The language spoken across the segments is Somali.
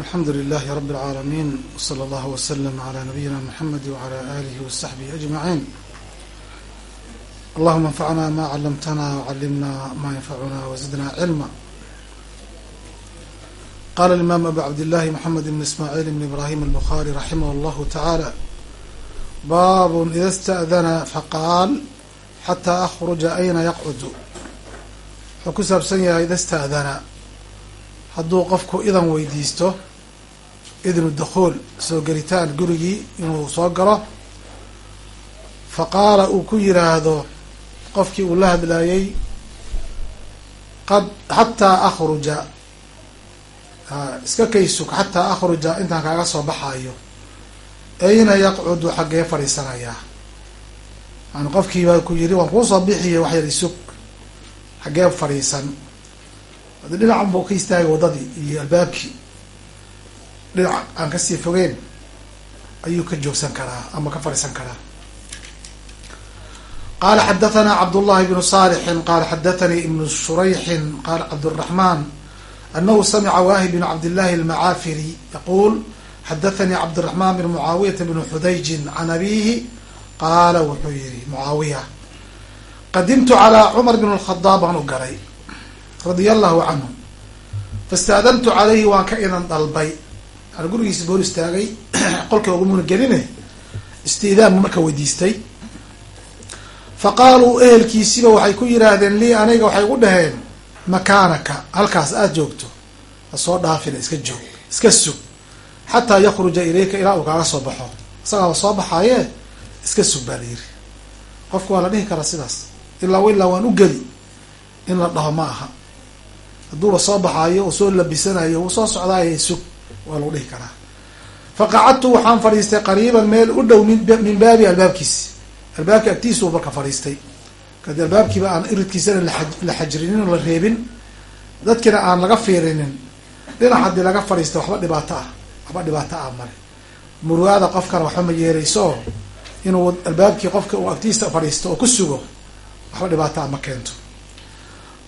alxamdu lilahi rabi alcaalamiin wsala allahu waslm alaa nabiyina mxamedi wcala alihi wasaxbihi ajmaciin allahuma anfacna ma calamtana wcalimna ma yanfacuna wazidna cilma qala alimaam abu cabdillahi moxamed ibn ismaaciil ibn ibrahim albukhari raximah llahu tacaala baabun ida sta'dana faqaal xataa akhruja ayna yaqcudu wuxuu ku saabsan yahay ida sta'dana hadduu qofku idan weydiisto idnu dukhuul soo gelitaan gurigii inuu soo galo fa qaala uu ku yiraahdo qofkii uu la hadlayay qad xataa akhruja. Iska kaysug xataa akhruja intaan kaaga soo baxayo ayna yaqcudu xaggee fadhiisanayaa yani qofkii baa ku yiri waan kuusoo bixiye wax yar isug. Xaggee fadhiisan adi dhinacan buu ka istaagay waddadii iyo albaabkii dhinac aan kasii fogeen ayuu ka joogsan karaa ama ka fadhiisan karaa qala xadathana cabdullahi bnu salixin qala xadathanii ibnu shurayxin qala cabdالraxman anahu samica wahib bn cabdillahi almacaafiri yaquul xadathanii cabdالraxman bn mucaawiyata bn xudayjin can abihi qaala wuxuu yihi mucaawiya qadimtu calى cumar bn اlkhadaab baan u galay radia allahu canhu fastaadantu calayhi waan ka idan dalbay. Yani gurigiisa boor istaagay qolka ugumuna geline istiidaanbu marka weydiistay. Fa qaaluu ehelkiisiba waxay ku yiraahdeen lii aniga waxay gu dhaheen makaanaka. Halkaas aada joogto. Hasoo dhaafina iska joog iska sug. Xataa yakruja ilayka ilaa uu kaaga soo baxo. Isagaaba soo baxaaye iska sug baa la yiri qofku waa la dhihi karaa sidaas. Ilaa ilaa waan u geli. In la dhaho ma aha hadduuba soo baxaayo oo soo labisanayo uu soo socdaayo sug waa lagu dhihi karaa. Fa qacadtu waxaan fadhiistay qariiban meel u dhow min baabi albaabkiisi albaabki agtiisuu marka fadhiistay. Kadi albaabkiiba aan iridkiisana la xajrinin oo la reebin. Dadkina aan laga fiirinin. Dhinac haddii laga fadhiista waxba dhibaato ah waxba dhibaato ah male. Muruaada qofkana waxba ma yeerayso oo inuu albaabkii qofka uu agtiisa fadhiisto oo ku sugo waxba dhibaato ah ma keento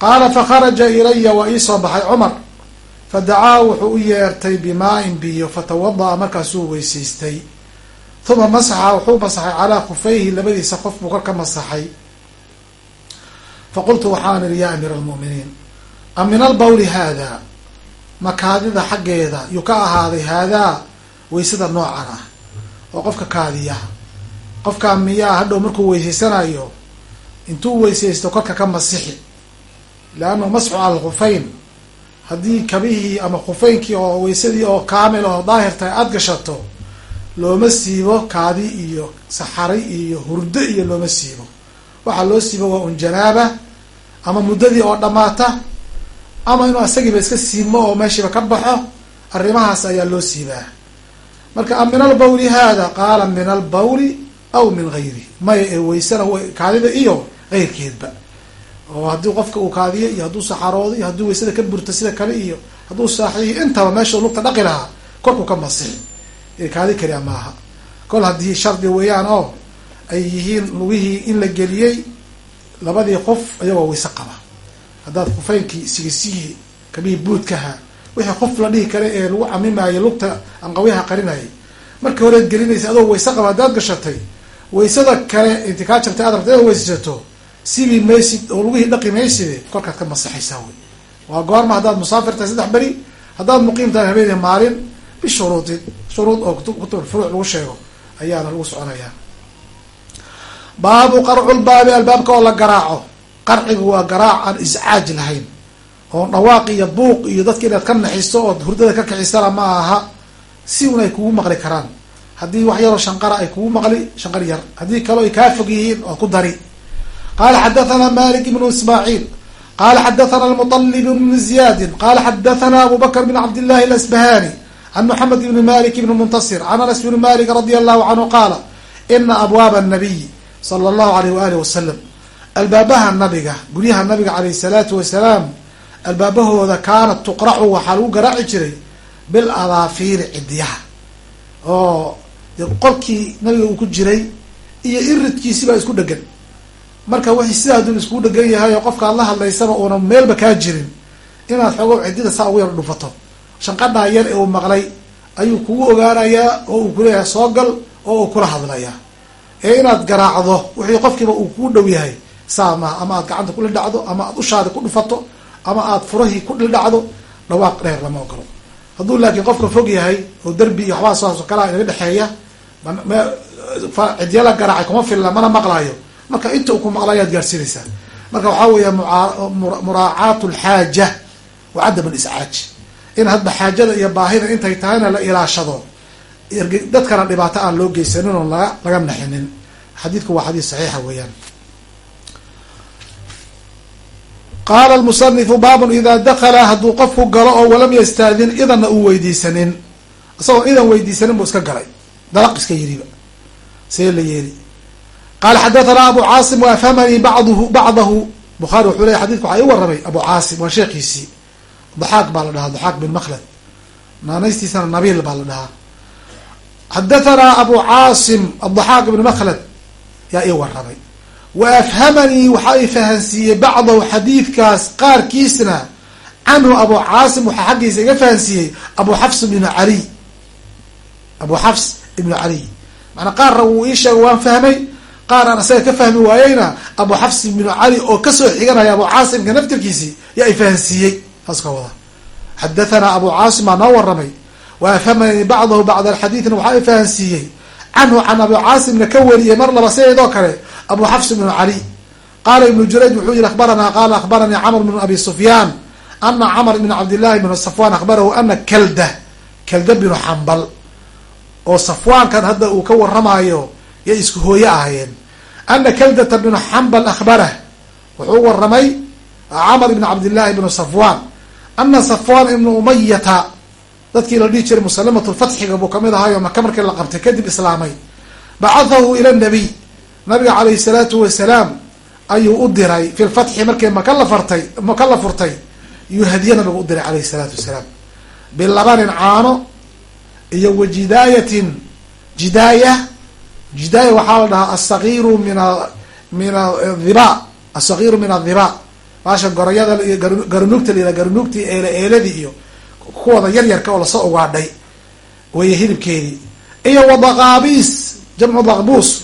qaala fakharaja ilaya waa iisoo baxay cumar. Fadacaa wuxuu u yeertay bimaa-in biyo fatawada'a markaasuu weysaystay uma masaxa wuxuu masaxay calaa khufayhi labadiisa qof buu korka masaxay. Faqultu waxaan ihi yaa amiira almu'miniin a min albawli haadaa makaadida xaggeeda yuu ka ahaaday haadaa weysada noocan ah oo qofka kaadiya. Qofkaa miyaa hadhow markuu weysaysanayo intuu weysaysto korka ka masixi leannahu masxu cala alkhufayn haddii kabihii ama khufeynkii oo weysadii oo kaamil oo daahir aada gashato looma siibo kaadi iyo saxari iyo hurdo iyo looma siibo waxaa loo siibo waa un janaaba ama muddadii oo dhammaata ama inuu isagiiba iska siimo oo meeshiiba ka baxo arrimahaas ayaa loo siibaa marka min albawli hada qaala min albawli aw min gayri maya ee weysana kaadida iyo geyrkeedba oo haddii qofka uu kaadiyo iyo hadduu saxaroodo iyo hadduu weysada ka burto sida kale iyo hadduu saaxiiyo intaba meesha lugta dhaqi lahaa korkuu ka masixi. Kaadi kaliya maaha kol haddii shardi weeyaan oo ay yihiin lugihii in la geliyey labadii qof ayagoo weyse qaba. Haddaad khufeynkii sigisihii kabihii buudkaha wixii qof la dhihi kale ee lagu camimaayo lugta anqawiyaha qarinayay. Markii horead gelinaysa adoo weyse qaba haddaad gashatay weysada kale inti kaa jabtay aad rabta inaad weysato sibi maysid oo lugihii dhaqi mayside kolkaad ka masaxaysaa wey. Waa goorma haddaad musaafir tahay saddex beri haddaad muqiim tahay habeenii maalin bishuruudin shuruud oo furuuc lagu sheego ayaana lagu soconayaa baabu qarculbaabi albaabka oo la garaaco. Qarcigu waa garaac aan iscaaj lahayn oo dhawaaq iyo buuq iyo dadka inaad ka naxiso ood hurdada ka kixisana ma aha si un ay kugu maqli karaan. Haddii wax yaroo shanqara ay kugu maqli shanqar yar. Haddii kaleo ay kaa fog yihiin oo ku dari qala xadathana malik ibnu ismaaciil qala xadathana almuطalib ibn ziyadin qala xadathana abu bakr bn cabdillahi alasbahani can moxamed ibni malik ibni muntasir can anas bni malik radi allahu canhu qaala ina abwaaba anabiy sala allahu alayh waalihi wasalam albaabaha nabiga guryaha nabiga alayh salaatu wasalaam albaabahooda kaanat tuqracu waxaa lagu garaaci jiray bil adaafiiri cidiyaha oo qolkii nabiga uu ku jiray iyo iridkiisi baa isku dhegan marka wixii sidaa dun iskugu dhegan yahay oo qofka ad la hadlaysaba uuna meelba kaa jirin inaad xoogo cidida saa ugu yar dhufato. Shanqadhaa yar ee uu maqlay ayuu kugu ogaanayaa oo uu kuleeyahay soo gal oo uu kula hadlayaa ee inaad garaacdo wixii qofkiiba uu kuu dhow yahay saa maha ama aad gacanta kula dhacdo ama aad ushaadi ku dhufato ama aad furahii ku dhildhacdo dhawaaq dheer lama ogolo. Hadduu laakiin qofka fog yahay oo derbi iyo waxbaa saas oo kalea inaga dhexeeya cidya la garaacay kuma filla mana maqlaayo marka inta uu ku maqlaayo ad gaadhsiinaysaa marka waxaa weeya muraacaatu alxaaja wa cadam aliscaaj in hadba xaajada iyo baahida intay tahayna la ilaashado. Dadkana dhibaato aan loo geysanin oon laga laga naxinin. Xadiidku waa xadiis saxiixa weeyaan. Qaala lmusanifu baabun idaa dakala hadduu qofku galo oo walam yastaadin idanna uu weydiisanin. Isagoon idan weydiisanin buu iska galay. Dalaq iska yiriba see la yeeli qaala xadathana abu caasim waafhamanii bacduhu bacdahu bukhaari wuxuu leya xadidka waxaa ii warramay abu caasim waa sheekiisii daxaaq baa la dhahaa daxaaq bin makhlad naanaystiisana nabiil baa la dhahaa xadathana abu caasim adaxaaq ibn makhlad yaa ii warramay wa afhamanii waxaa i fahansiiyey bacdahu xadiidkaas qaarkiisna canhu abu caasim waxaa xaggiisa iga fahansiiyey abu xafs ibnu caliy abu xafs ibnu caliy maanaa qaarna wuu ii sheegay waan fahmay qaar aan isaga ka fahmi waayeyna abu xafs ibnu cali oo ka soo xiganaya abu caasimka naftirkiisii yaa i fahansiiyey. Saas ka wada. Xadathana abu caasim baa noo waramay wa bacdahu bacda alxadiidna waxaa fahansiiyey. Canhu can abu caasimna ka wariyey mar laba sideedoo kale abu xafs ibnu cali qaala ibnu jurayj wuxuu yihi akhbaranaa qaala akhbaranii camr bnu abi sufyaan ana camr ibn cabdillahi bn safwan akhbarahu ana kalda kalda binu xambal oo safwaankan hadda uu ka waramaayo yay isku hooye ahayeen ana kaldata bnu xambal akhbarah wuxuu waramay camr ibn cabdillahi bnu safwan ana safwan ibnu umayata dadkii la dhihi jiray musalimat lfatxiga buu ka mid ahayo maka markii la qabtay kadib islaamay bacathahu ila nabiy nabiga calayhi salaatu wasalaam ayuu u diray fi lfatxi markii maka la fartay maka la furtay yuu hadiye nabigu u diray calayhi salaatu wasalaam. Bilabanin caano iyo wa jidaayatin jidaaya jidaaya waxaa la dhahaa asagiiru min min adhiba asagiiru min adhiba baasha gorayada iyo garanuugta la yihah garanuugtii eele eeladii iyo kuwada yaryarka oo la soo ugaadhay weeye hilibkeedii. Iyo wa daqaabiis jamcu daqbuus.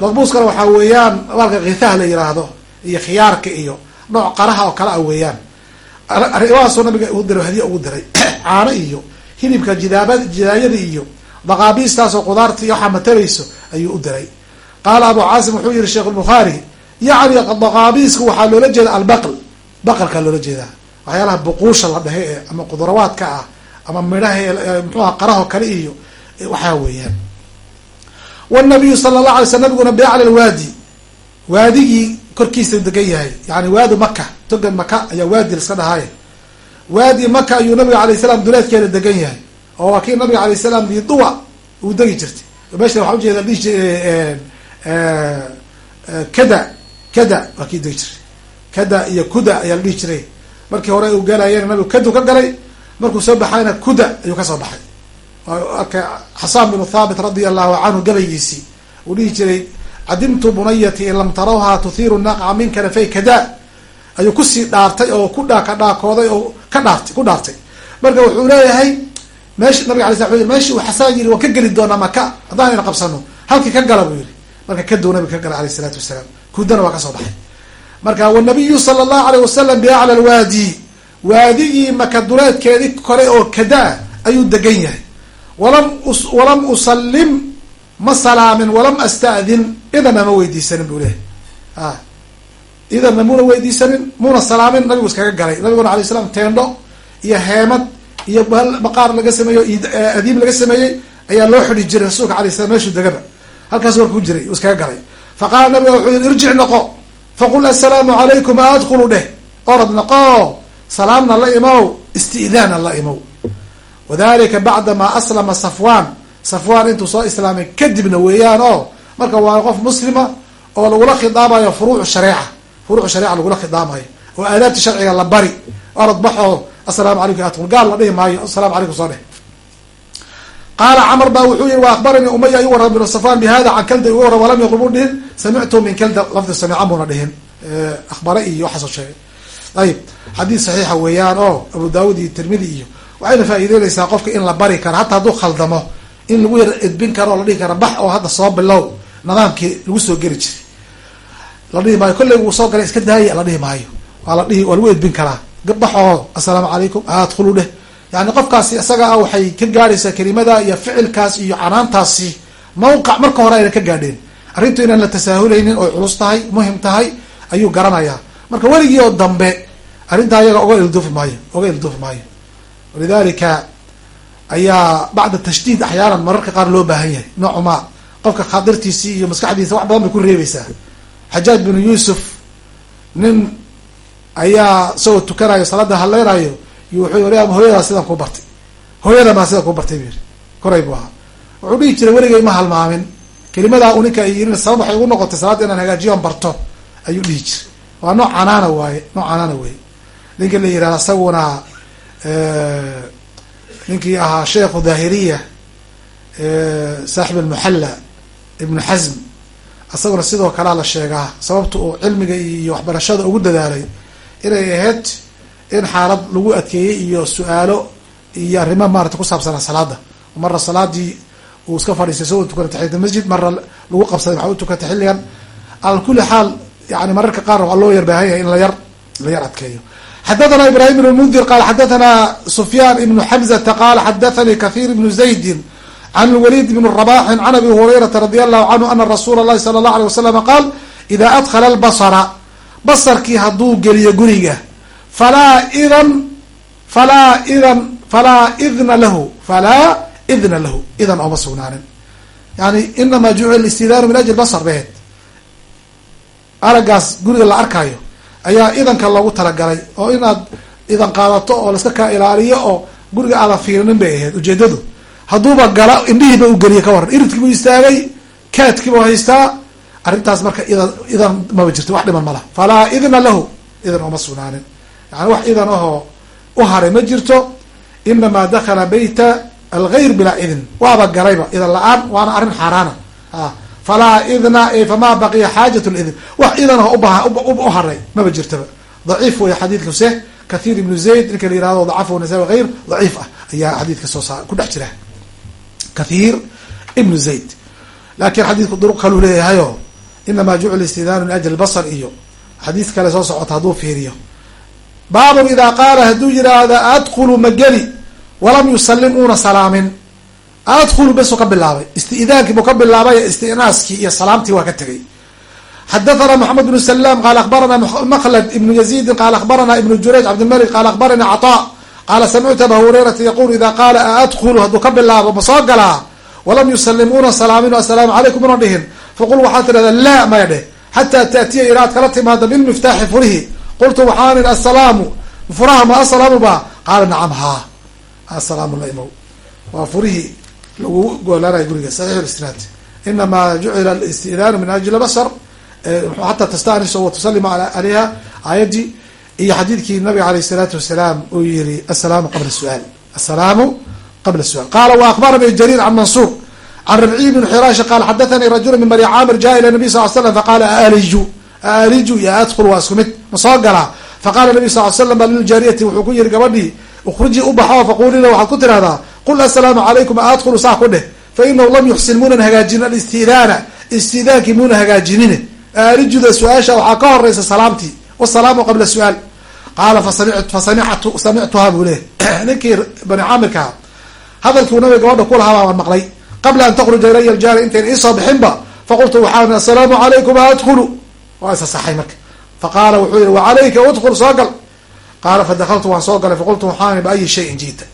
Daqbuuskana waxaa weeyaan baalka kithaha la yiraahdo iyo khiyaarka iyo nooc qaraha oo kale ah weeyaan. Arrimahaasoo nabiga u diray hadiye ugu diray caano iyo hilibka jidaaba jidaayada iyo daqaabiistaasoo qudaarta iyo waxaa matalayso ayuu u diray. Qaala abu caasim wuxuu yihi sheekh lbukhaari yacni daqaabiisku waxaa loola jeeda albaql. Baqalkaa loola jeedaa. Waxyaalaha buquusha la dhehe ee ama qudrawaadka ah ama midhaha ee mxuaha qaraho kale iyo waxaa weeyaan. Wnabiyu sala la alay sl nabiguna biacla lwaadi waadigii korkiisa degan yahay yani waadi maka togan maka ayaa waadi laska dhahaaye waadi maka ayuu nabiga alayh salam duleedkeeda degan yahay oo waa kii nabiga alayh salam biduwa uu degi jirtay. Meesha waxaa ujeeda dhihi kada kada waa kii degi jiray kada iyo kuda ayaa la dhihi jiray. Markii hore uu galayena nabigu kadu ka galay markuu soo baxayna kuda ayuu ka soo baxay. Arka xasaan binu thaabit radia allahu canhu gabaygiisii uu dhihi jiray cadimtu bunayati in lam tarawha tuhiiru naqca min kanafay kada. Ayuu ku sii dhaartay oo ku dha ka dhaakooday oo ka dhaartay ku dhaartay. Marka wuxuu leeyahay meesh nabiga alay sla meeshii uu xasaan yiri waan ka geli doonaa maka haddaan ina qabsano halkii ka gala buu yihi marka kaduu nabiga ka galay alayh isalaatu wasalaam. Kudana waa ka soo baxay. Marka wanabiyu sala allahu alayh wasalam biacla lwaadi waadigii maka duleedkeedii kore oo kada ayuu degan yahay. Walam walam usalim ma salaamin walam asta'din idanna ma weydiisanin buu lehay a idanna muna weydiisanin muna salaamin nabigu iskaga galay. Nabiguna alay slam teendho iyo heemad iyo baqaar laga sameeyo adiim laga sameeyey ayaa loo xidhi jiray rasuulka alay slam meeshuu degaba halkaas war ku jiray uu iskaga galay. Faqaala nabiga wuxuu yihi irjic noqo. Faqul assalaamu calaykum adkhulu dheh orad noqo. Salaamna la imow isti'daanna la imow. Wadalika bacdamaa aslama safwan. Safwan intuu soo islaamay kadibna weeyaan oo marka waa qof muslima oo lagula khidaabayo furuucu shareeca. Furuucu shareeca lagula khidaamayo oo aadaabti sharciga la bari. Orad baxoo assalaamu calaykum adkhul gaal la dhihi maayo assalamu calaykum soo dheh qaala camr ba wuxuu yihi wa akhbaranii umaya iu warram binu safwan bihada can kalda igu warram walam yaqul mu dhihin samictu min kalda lafdi samica muna dhihin. Akhbare iyo waxaasoo sheegay. Ayib xadiis saxiixa weeyaan oo abu daawud iyo tirmidi iyo waxayna faa'iideynaysaa qofka in la bari karo hataa hadduu khaldamo in lagu yar edbin karo oo la dhihi kara bax oo hadda soo bilow nidaamkii lagu soo geli jiray. La dhihi maayo kolley wuu soo galay iska daaya la dhihi maayo. Waa la dhihi waa lagu edbin karaa baxoo assalaamu calaykum. Adkhulu dheh. Yani qofkaasi isaga ah waxay ka gaadhaysaa kelimada iyo ficilkaas iyo canaantaasi mawqac marka hore ayna ka gaadheen. Arrintu inaan la tasaahuleynin oy culus tahay muhiim tahay ayuu garanayaa marka weligii oo dambe arrintaa iyaga oga ilduufi maayo oga ilduufi maayo walidalika ayaa bacda tashdiid axyaanan mararka qaar loo baahan yahay. Noocuma qofka khaadirtiisii iyo maskaxdiisa wax badan bay ku reebaysaa. Xajaaj binu yuusuf nin ayaa isagoo tukanayo salaada haleynayo iyo wuxuu yiri hooyadaa sidaan kuu bartay. Hooyada maa sidaan kuu bartay bu yiri koray buu ahaa. Wuxuu dhihi jiray weligay ma halmaamin. Kelimadaa u ninka yirin sabab waxay ugu noqotay salaadda inaan hagaajiyoon barto ayuu dhihi jiray. Waa nooc canaana waaye nooc canaana wey ninka la yihahda isaguna ninkii ahaa sheekhu daahiriya saaxib almuxalla ibnu xasm isaguna sidoo kalea la sheegaa sababta uu cilmiga iyo waxbarashada ugu dadaalay inay ahayd in xaalad lagu adkeeyey iyo su'aalo iyo arrimo maarata ku saabsanaa salaada marra salaadii uu iska fadhiistay isagoo tukana taxiyat masjid marra lagu qabsaday maxaa u tukatay xilligan ala kuli xaal yani mararka qaar waa loo yar baahan yahay in la yar la yar adkeeyo. Xadathana ibrahim ibn mundir qala xadathana sufyan ibnu xamzata qala xadathanii kathir ibnu zaydin can lwalid bn rabaxin can abi hurayrata radi allahu canhu ana rasuula اllahi sala اllah alay waslama qaal ida adkhala albasra basarkii hadduu geliyo guriga. Falaa idan falaa idan falaa idna lahu falaa idna lahu idan ooma sugnaanin. Yani inamaa jucila istidaanu min ajli basar behed araggaas guriga la arkayo ayaa idanka loogu talagalay oo inaad idan qaadato oo laiska kaa ilaaliyo oo guriga aadan fiirinin bay ahayd ujeedadu hadduuba gala indhihiiba u geliya ka waran iridkiibu istaagay kaadkiibu haystaa arrintaas marka idan maba jirto wax dhiman mala falaa idna lahu idan ooma sugnaanin. Yani wax idan ahoo u haray ma jirto inamaa dakala beyta algayr bilaa idin. Waaba galayba idan la'aan waana arrin xaaraana. Falaa idna famaa baqiya xaajat lidin wax idan aho u haray maba jirtaba daciif wey xadiidku se kathiir ibnu zayd ninka la yihahdo dacafu nasa hayr daciif ah. Ayaa xadiidka soo saar ku dhex jira. Kathiir ibnu zayd. Laakiin xadiidku duruq kaluu leeyahayo inamaa jucila istidaanu min ajli basar iyo xadiis kale soo socota hadduu fiiriyo baabun idaa qaala hadduu yidhaahda adkhulu mageli walam yusalim uuna salaamin adkhulu besu ka bilaabay isti'daankii buu ka bilaabay istinaaskii iyo salaamtii waa ka tegay xadathana moxamed bnu salaam qaala akhbarana makhlad ibnu yazidin qaala akhbarana ibnu jurayj cabdilmalik qaala akhbarani cataa qaala samictu aba hurayrata yaqulu ida qaala a adkhulu hadduu ka bilaabo ma soo galaa walam yusalim una salaamin assalaamu calaykum una dhihin faqul waxaad tidhahdaa laa maya dheh xataa taatiya ilaad kala timaada bilmiftaaxi furihi qultu waxaan idhi assalaamu furaha ma assalaamu ba qaala nacam haa assalaamu la imow waa furihii lagu goolaanayo guriga saxiix lisnaad inamaa jucila alistidaanu min ajli basar xataa tastaniso wa tusalima aleyha aayadii iyo xadiidkii nabiga aleyh isalaatu wasalaam uu yihi assalaamu qabla suaal assalaamu qabla sual qaala wa akbaranii jariir can mansuur can rabciy bn xiraashi qaal xadathanii rajulu min bani caamir jaa ila nabiy sal slam faqala aaliju aaliju ya adkul waa isku mid ma soo galaa faqala nabiy sal slam liljaariyati wuxuu ku yihi gabadhii ukhrujii u baxo faquli la waxaad ku tirahdaa qul assalaamu calaykum a adkhulu saa ku dheh fa inahu lam yuxsin muunan hagaajinin alistidaana istidaankii muuna hagaajinin aalijuda su'aasha waxaa ka horeysa salaamtii wasalaamu qabla su'aal qaala fasamictu samictuha buu leh ninkii bani gabadha kulahaa baan maqlay qabla an takhruja ilaya aljaari intayn iisoo bixinba faqultu waxaan assalaamu calaykum adkhulu. Waa isa saxay marka. Faqaala wuxuu yihi wacalayka udkhul soo gal. Qaala fadakaltu waan soo galay. Faqultu waxaan biayi shayin jiita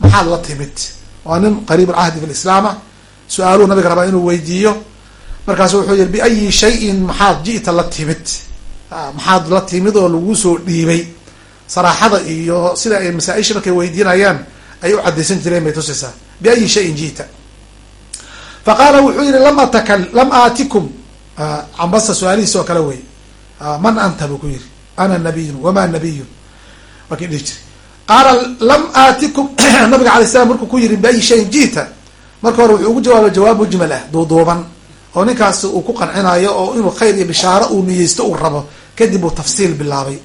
maxaad la timid? Waa nin qariib alcahdi fi lislaama su'aaluhu nabiga rabaa inuu weydiiyo. Markaasu wuxuu yihi biayi shayin maxaad ji'ta la timid? Maxaad la timid oo lagu soo dhiibay. Saraaxada iyo sida ay masaa-isha markay weydiinayaan ay u cadaysan jireen bay tusaysaa. Biayi shayin ji'ta faqaala wuxuu yihi lam atakal lam aatikum cambasa su'aalihiis oo kale wey man anta buu ku yihi ana nabiyun wama nabiyun waa kii dhihi jiri qaala lam aatikum nabiga alay slam markuu ku yihi biayi shayin ji'ta marka hore wuxuu ugu jawaabay jawaab mujmal ah duuduuban oo ninkaas uu ku qancinayo oo inuu khayr iyo bishaaro uu niyeysto uu rabo kadib uu tafsiil bilaabay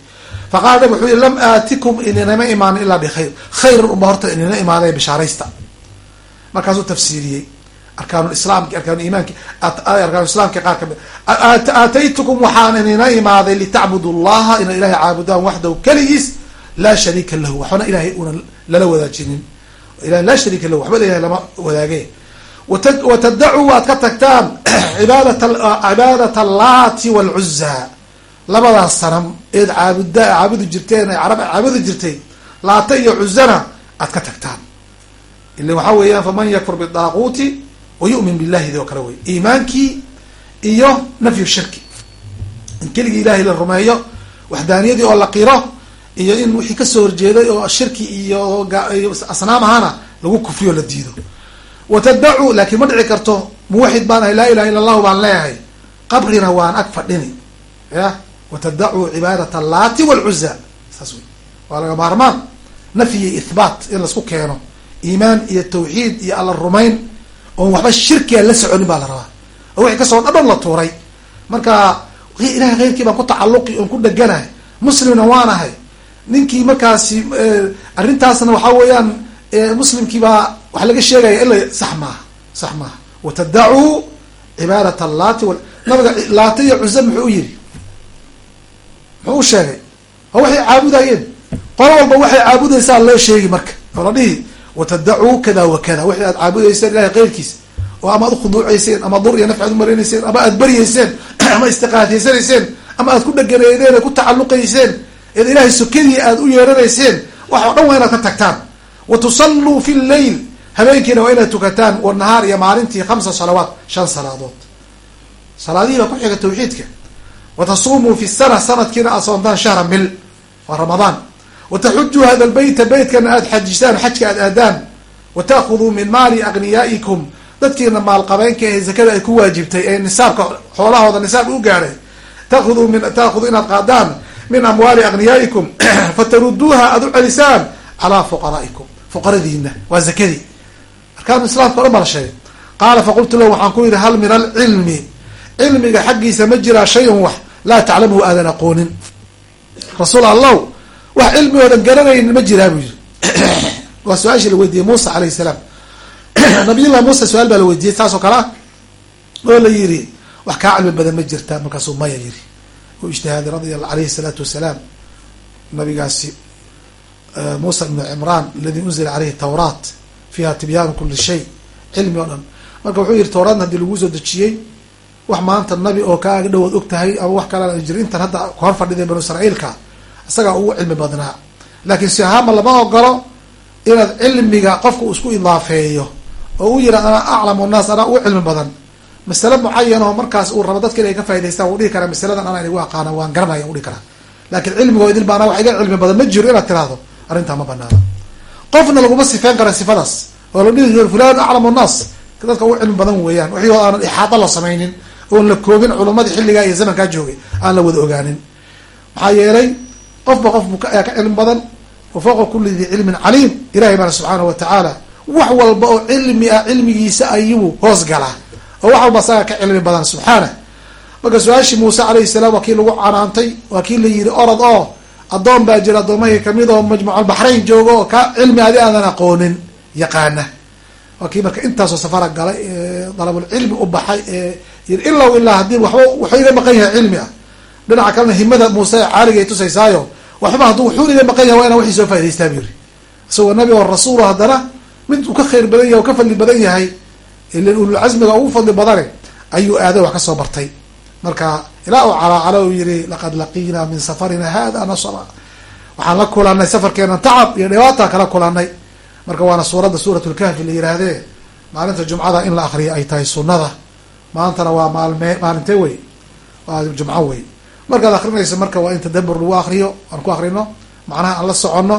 faqala nabig wuxuu yihi lam aatikum ininama imaanin ilaa bikhayr khayran unba horta inina imaaday bishaaraysta markaasuu tafsiiriyey arkaan islaamki arkaan iimaanki arkaan islaamki qaar ka mid aataytukum waxaan inina imaaday litacbudu llaha ina ilahay caabudaan waxdahu keligiis laa shariika lahu waxbana ilahay una lala wadaajinin ilahay laa shariika lahu waxba ilahay lama wadaage watadacuu waad ka tagtaan ibaadat cibaadat allaati walcuza labadaas sanam eed caabuda caabudi jirteen ee carab caabudi jirtay laata iyo cuzana aad ka tagtaan ila waxaa weeyaan faman yakfur bidaaquuti wa yu'min billahi doo kale wey iimaankii iyo nafyu shirki. In keligii ilahay la rumeeyo waxdaaniyadii oo la qiro iyo in wixii ka soo horjeeday oo shirki iyo asnaam ahana lagu kufriyo la diido. Watadacuu laakiin ma dhici karto muwaxid baan ahay laa ilaha illa allahu baan leeyahay qabrina waan ag fadhini. Ya? Watadacuu cibaadat allaati walcuza saas wey waa laga maarmaan. Nafyi ithbaat in la isku keeno. Iimaan iyo tawxiid iyo alla rumayn oon waxba shirkiga la soconin baa la rabaa. Oo wixii ka soo dhadhan la tuuray. Marka ilahay keyrkii baan ku tacalluqi oon ku dheganahay muslimna waanahay ninkii markaasi arrintaasna waxaa weeyaan muslimkii baa waxa laga sheegaya ila sax maaha sax maaha. Watadacuu cibaadat allaati nabiga laata iyo cuza muxuu u yiri muxuu u sheegay. Oo waxay caabudayeen? Qolo walba waxay caabudaysaa loo sheegi marka. Oo la dhihi watadacuu kada wa kada wixii aad caabudayseen ilahay keyrkiisa oo ama ad ukhuduuceyseen ama dur iyo nafci ad umarinayseen ama aad baryeyseen ama istiqaatiysanayseen ama aad ku dheganaydeen ku tacalluqayseen eed ilahay sokadii aad u yeeranayseen wax o dhan waa inaad ka tagtaan wa tusalluu fi lleyl habeenkiina waa inaad tukataan wanahaar iyo maalintii khamsa salawaat shan salaadood salaadihii baa ku xiga tawxiidka wa tasuumuu fi sana sanadkiina aad soontaan shahra mil waa ramadaan wa taxujuu hada lbeyta beytkana aad xajisaan xajka aad aadaan wa taakuduu min maali agniyaa'ikum dadkiina maalqabeenka ee zakada ay ku waajibtay ee nisaabka xoolahooda nisaab u gaadhay taakuduu min taakuduu inaad qaadaan min amwaali agniyaa'ikum fataruduuha aad u celisaan calaa fuqaraa'ikum fuqaradiina waa zakadii arkaanu islaamka o dhan sheegay qaala faqultu lahu waxaan ku yidhi hal min alcilmi cilmiga xaggiisa ma jiraa shay-un wax laa taclamuhu aadan aqoonin rasuul allow wax cilmigoodan garanaynin ma jiraa buu yiri waa su'aashii la weydiiyey muusa alayh salaam. Nabiyullah muuse su'aal baa la weydiiyey saas oo kale oo la yiri wax kaa cilmi badan ma jirtaa markaasuu maya yiri u ijtihaaday radi alayhi salaatu wasalaam nabigaasi muusa ibnu cimraan aladi unzila caleyhi tawraat fiiha tibyaanu kuli shay cilmi oo dhan. Marka wuxuu yihi tawraadna haddii laguu soo dejiyey wax maanta nabi oo kaaga dhowood og tahay ama wax kalena jiri intan hadda hor fadhiday banu israiilka isagaa ugu cilmi badnaa. Laakiin ahaama lama ogolo inaad cilmiga qofka isku idaafeeyo oo u yira ana aclamu nnaas anaa ugu cilmi badan. Masale mucayan markaas uu rabo dadka inay ka faa'idaystaan wuu dhihi karaa masaladan anaa inagu aqaana waan garanaya u dhihi karaa. Laakiin cilmigoo idil ba anaa wax iga cilmi badan ma jiro inaad tiraahdo arrintaa ma banaana qofna laguma sifeyn kara sifadaas oo la dhihi fulan aclamu nnaas dadka ugu cilmi badan weeyaan wixii oo aanan ixaado la samaynin oon la koobin culumadii xilligaa iyo zamankaa joogay aan la wada ogaanin. Maxaa yeelay qofba qof ka cilmi badan wa fawqa kuli dii cilmin caliim. Ilahay baana subxaanahu watacaala wax walba oo cilmi ah cilmigiisa ayuu hoos galaa oo wax walba asaga ka cilmi badan subxaanah marka su'aashii muuse calayhi salaam waa kii lagu canaantay waa kii la yidhi orod oo addoon baa jira addoomahi ka mid oo majmuuculbaxrayn jooga oo ka cilmi adi aadan aqoonin yaqaana. Waa kii marka intaasoo safara galay dalabulcilmi u baxay ilaw ilaa haddii waba wuxuu iga maqan yahay cilmi ah dhinaca kalena himada muuse caaliga ay tusaysaayo waxba hadduu wuxuu iga maqan yahay waa ina wixii soo faa'idaystaa bu yiri isagoo nabi oo rasuul haddana mid uu ka khayr badan yahay o ka fadli badan yahay ilan ululcasmiga ugu fadli badane ayuu aaday wax ka soo bartay. Marka ilaa uu calaacalo uu yihi laqad laqiina min safarina hada nasra waxaan la kulanay safarkeena tacab iyo dhibaata kala kulanay marka waana suuradda suurat lkahfi la yihaahdee maalinta jumcada in la akriyo ay tahay sunnada. Maantana waa maalme maalintee wey waa jumco wey markaad akrinayso marka waa in tadabur lagu akriyo aan ku akrino macnaha aan la soconno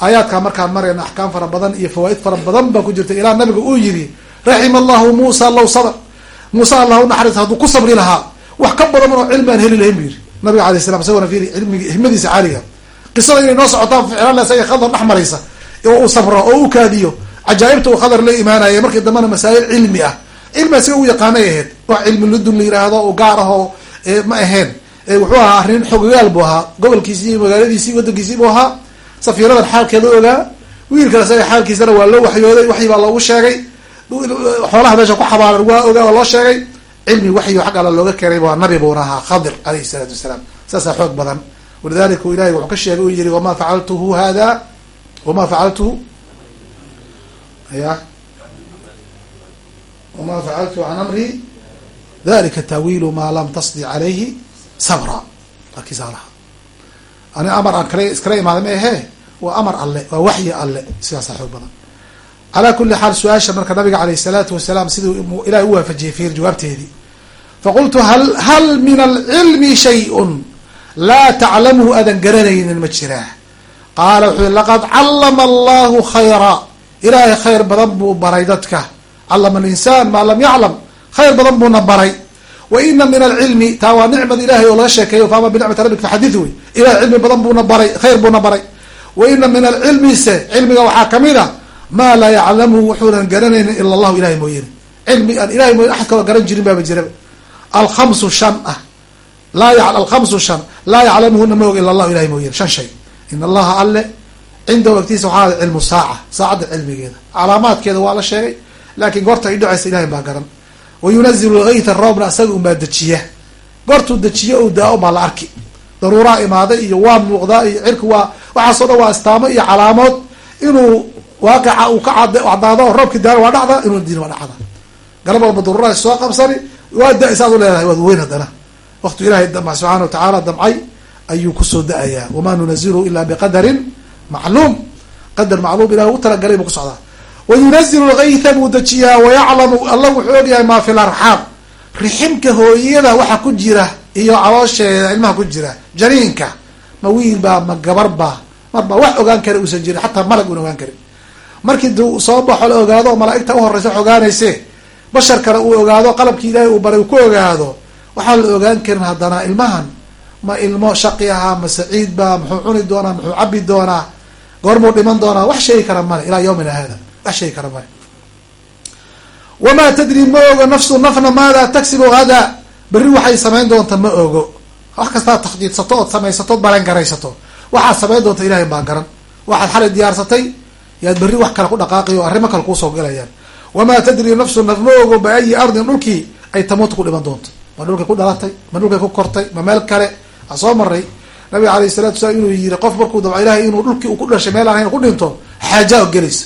aayaadkaa markaan marayna axkaam fara badan iyo fawaaid fara badan baa ku jirta ilaa nabiga uu yihi raxima allahu muusa low sabr. Muuse allah unaxariis hadduu ku sabri lahaa wax ka badan oo cilmi aan heli lahayn bu yihi nabiga alay slam isagona fiiri cilmigi himadiisa caaliga. Qisada inay noo socotaan ficlaan isaga khadar dhex maraysa oo uu sabro oo u kaadiyo. Cajaaibta uu khadar la imaanaya markii dambena masaa'il cilmi ah. Cilmi asiga u yaqaanay ahayd wax cilmi ludun la yiraahdo oo gaar ah oo ma ahayn wuxuu ahaa arrin xogogaal buu ahaa. Gobolkiisii iyo magaaladiisii wadankiisii buu ahaa. Safiiradan xaalkeeda ogaa. Wiilkan isaga xaalkiisana waa loo waxyooday waxyi baa loogu sheegay. Xoolaha meesha ku xabaalan waa ogaa waa loo sheegay. Cilmi waxyi xag alla looga keenay waa nabi buuna ahaa khadir alayhi salaatu wasalaam. Saasaa xoog badan. Walidalika ilahay wuxuu ka sheegay u yihi wamaa facaltuhu hada wamaa facaltuhu ya wamaa facaltu can amri? Dalika taawiilu maa lam tasdi calayhi sabra markiisaa laha ani amar aan kala iskala imaaday ma ahe waa amar alle waa waxyi alle sidaasaa xoog badan. Calaa kuli xaal su'aasha marka nabiga alayh salaatu wasalaam siduu ilahay u waafajiyey fiir jawaabteedii. Faqultu hal hal min alcilmi shayun laa taclamuhu aadan garanaynin ma jiraa qaala wuxuu yihi laqad callama allahu khayra. Ilaahay khayr badan buu baray dadka. Callama alinsaan maa lam yaclam khayr badan buuna baray wa ina min alcilmi taa waa nicmad ilahay oo laga sheekeeyo faama binicmati rabbik faxadith wey ilahay cilmi badan buuna baray khayr buuna baray wa ina min alcilmi se cilmiga waxaa ka mid a maa laa yaclamuhu wuxuunan garanaynin ila allahu ilahay mooyane cilmi aan ilahay mooyane axad kaloo garan jirin baaba jiraba alkamsu shan ah laa alkamsu shan laa yaclamuhuna ma og ila allahu ilahay mooyane shan shay in allaha alle cindahu agtiisa waxaa cilmu saaca saacadda cilmigeeda calaamaadkeeda waa la sheegay laakiin goorta ay dhacaysa ilahay baa garan wa yunazilu lgayta roobna isaga unbaa dejiya goortuu dejiyo ou daa-o baa la arki daruuraa imaaday iyo waa muuqdaa iyo cirka waa waxaasoo dhan waa astaamo iyo calaamood inuu waaqica uu ka cadaado oo roobkii daana waa dhacda inuu diin waa dhacda galab walba daruuraha soo qabsani waa da- saad u leedahay waad weyn haddana waktu ilahay damca subxaana watacaala damcay ayuu ku soo da'ayaa wamaa nunazilu ila biqadarin macluum qadar macluum ilahi u talagalay buu ku socdaa wa yunazilu lgayta buu dejiyaa wayaclamu alla wuxuu ogyahay maa fi larxaam riximka hooyada waxa ku jira iyo caloosheeda ilmaha ku jira janiinka ma wiil baa ma gabar baa marba wax ogaan kara uusan jirin xataa malag una ogaan karin markii du soo baxo la ogaado oo malaaigta uhoreysa wax ogaanayse basharkana uu ogaado qalabkii ilaahay uu baray uu ku ogaado waxaan la ogaan karin haddana ilmahan ma ilmo shaqi ahaa ma saciid baa muxuu cuni doonaa muxuu cabi doonaa goormuu dhiman doonaa wax sheegi kara male ilaa yawmina hada sheegi kara male wamaa tadri ma ogo nafsu nafna maadaa tagsibu hadaa berri waxay samayn doonta ma ogo. Wax kastaa takhdiidsato ood samaysato ood balangaraysato waxaad samayn doonta ilahay baa garan. Waxaad xalay diyaarsatay yaad berri wax kale ku dhaqaaqay oo arrimo kale kuusoo galayaan wamaa tadri nafsu naf ma ogo biayi ardin dhulkii ay tamuuta ku dhiman doonto ma dhulkay ku dhalatay ma dhulkay ku kortay ma meel kale a soo maray nabiga alayh salatu salaam inuu yiri qof markuu dabco ilahay inuu dhulkii uu ku dhashay meel aan hayn ku dhinto xaajaa o gelaysa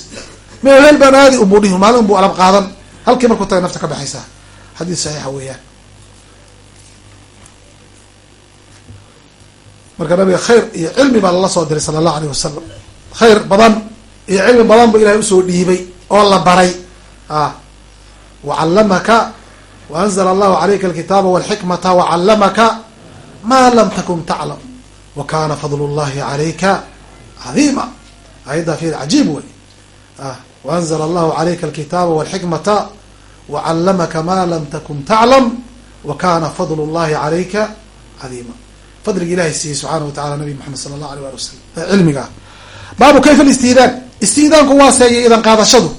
meel baan aadi unbuu dhihi maalin unbuu alab qaadan. Halkii markuu taga nafta ka baxaysaa xadiis saxiixa weeyaan. Marka nabiga khayr iyo cilmi baa lala soo diray sala allahu alayh wasalam khayr badan iyo cilmi badan bu ilahay u soo dhiibay oo la baray. A wacallamaka waanzla allahu calayka alkitaaba walxikmata wacallamaka ma lam takun taclam wa kana fadl llahi calayka cadiima ayaddaa fi cajiib wey waanzla allahu calayka alkitaaba walxikmata wacallamaka ma lam takun taclam wa kana fadl llahi calayka cadiima fadliga ilahay siiyey subxaana wa tacala nabi maxamed sala allah alay ali wasalam cilmiga baabu kayfa listiidaan istiidaanku waa seeyay idan qaadashadu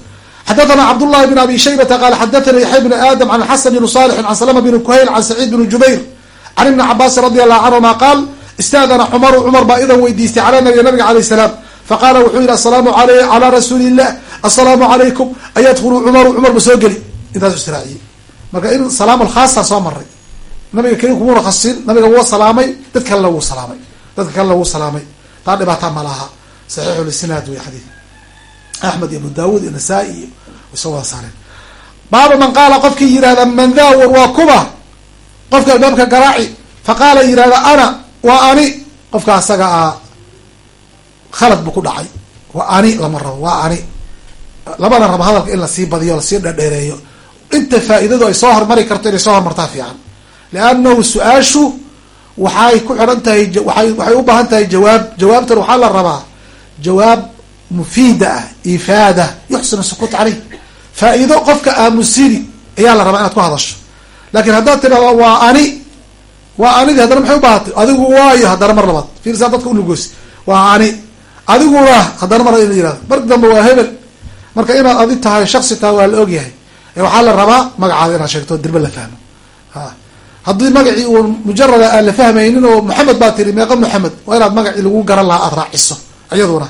xadathana cabdullahi bn abi shaybata qaala xadathana yaxya bn aadam can xasan bn salixin can salama bn kuhayl can saciid bn jubayr can ibni cabaasin radi allahu canhuma qaal istaadana cumaru cumar baa idan weydiistay cala nabi nabiga alayh salaam faqaala wuxuu yihi asalaamu al calaa rasuuli illah assalaamu calaykum ayadkhulu cumaru cumar ba soo geli intaasu israaciyey marka in salaam alkhaasa soo maray nabiga keli kumuna khasin nabiga wuu salaamay dad kalena wuu salaamay dadka kalena wuu salaamay taa dhibaataa ma laha saxiixu lisnaad wey xadiid axmed iyo abu daawud iyo nasaa-i iyo soo wada saareen baaba man qaala qofkii yihahda man daa war waa kuba qofka albaabka garaaci faqaala yihahda ana waa ani qofka asaga ah khalad buu ku dhacay. Waa ani lama rabo waa ani. Lamana rabo hadalka in la sii badiyo la sii dhadheereeyo inta faa-idadu ay soo hormari karto inay soo hormartaa fiican. Liannahu su'aashu waxay ku xidhan tahay waay waxay u baahan tahay jawaab. Jawaabtan waxaa la rabaa jawaab mufiida ah ifaada yuxsinu sukuut caleyh faa-iido qofka aamusini ayaa la rabaa inaad ku hadasho. Laakiin haddaad tidhahdo waa ani waa anidi haddana maxay ubaahatay adigu waayo haddana mar labaad fiirsaa dadka unugoos waa ani adiguna haddana mar in la yihahdo mar dambe waa hebel. Marka inaad adi tahay shaksi tahay waa la ogyahay waxaa la rabaa magacaada inaad sheegto dirba la fahmo. Ha. Haddii magacii uu mujarada aan la fahmaynin oo maxamed baa tiri meeqa maxamed waa inaad magacii lagu garan lahaa aad raaciso. Iyaduna.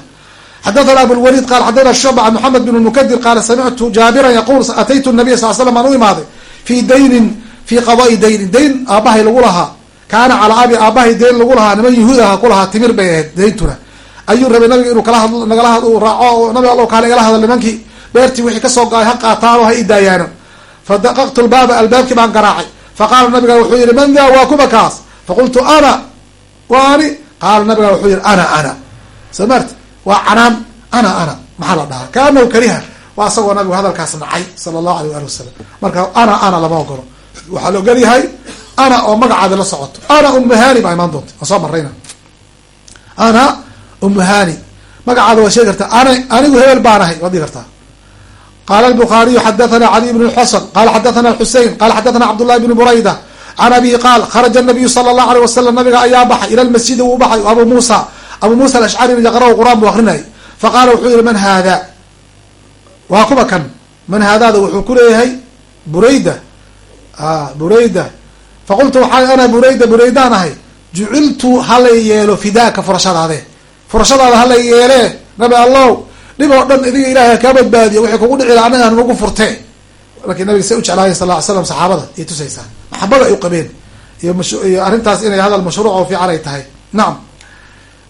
Xadathana abulwalid qaal xadathana shucba an moxamed bin mukadir qaala samictu jaabiran yaqul ataytu nabiya sal slam aan u imaaday fii daynin fii qadaai daynin. Dayn aabahay lagu lahaa. Kaana calaa abi aabahay dayn lagu lahaa. Niman yahuud aha kulahaa timir bay ahayd dayntuna ayuu rabay nabiga inuu kala hadlo nagala raaco nabiga allo kaala igala hadlo nimankii. Beertii wixii ka soo go'ay ha qaataano ha idaayaano fadaqaqtu lbaaba albaabkii baan garaacay. Faqaala nabiga wuxuu yihi man daa waa kuba kaas? Faqultu ana. Wa ani qaala nabiga wuxuu yihi ana ana. Soo maarti waa canaan ana ana. Maxaa la dhahaa? Kaanahu kariha. Waa isagoo nabigu hadalkaas nacay sala allahu aleyh ali wasalam marka ana ana lama ogolo waxaa la ogol yahay ana oo magacaada la socoto. Ana umahani baa imaan doonta. Waan soo marayna ana umahani magacaada waad sheegi kartaa ana anigu hebel baan ahay waad dhigi kartaa qala الbخariyu xadaثna cali بn الxasan qala xadaثna xusein qala xadaثna cabdالlahi بn burayda can abihi qaal kharaja الnabiyu salى الlahu alيه wasalam nabiga ayaa baxay ila lmasjidi wuu baxay abu musa abu musa alashcari yaqra' qur'an buu akrinayay faqala wuxuu yihi man hada waa kuba kan man haadaada wuxuu ku leeyahay burayda burayda faqultu waxaa ana burayda buraydaan ahay juciltu halay yeelo fidaaka furashadaade furashadaada halay yeele nabi allow dhib oo dhan idiga ilahay kaa badbaadiyo waxay kugu dhici laha anagaan nagu furtee markii nabiga say u jeclaayeen sal ly slam saxaabada ayay tusaysaa maxabada ay u qabeen iyo iyo arrintaas inay hadal mashruuc oo fiican ay tahay. Nacam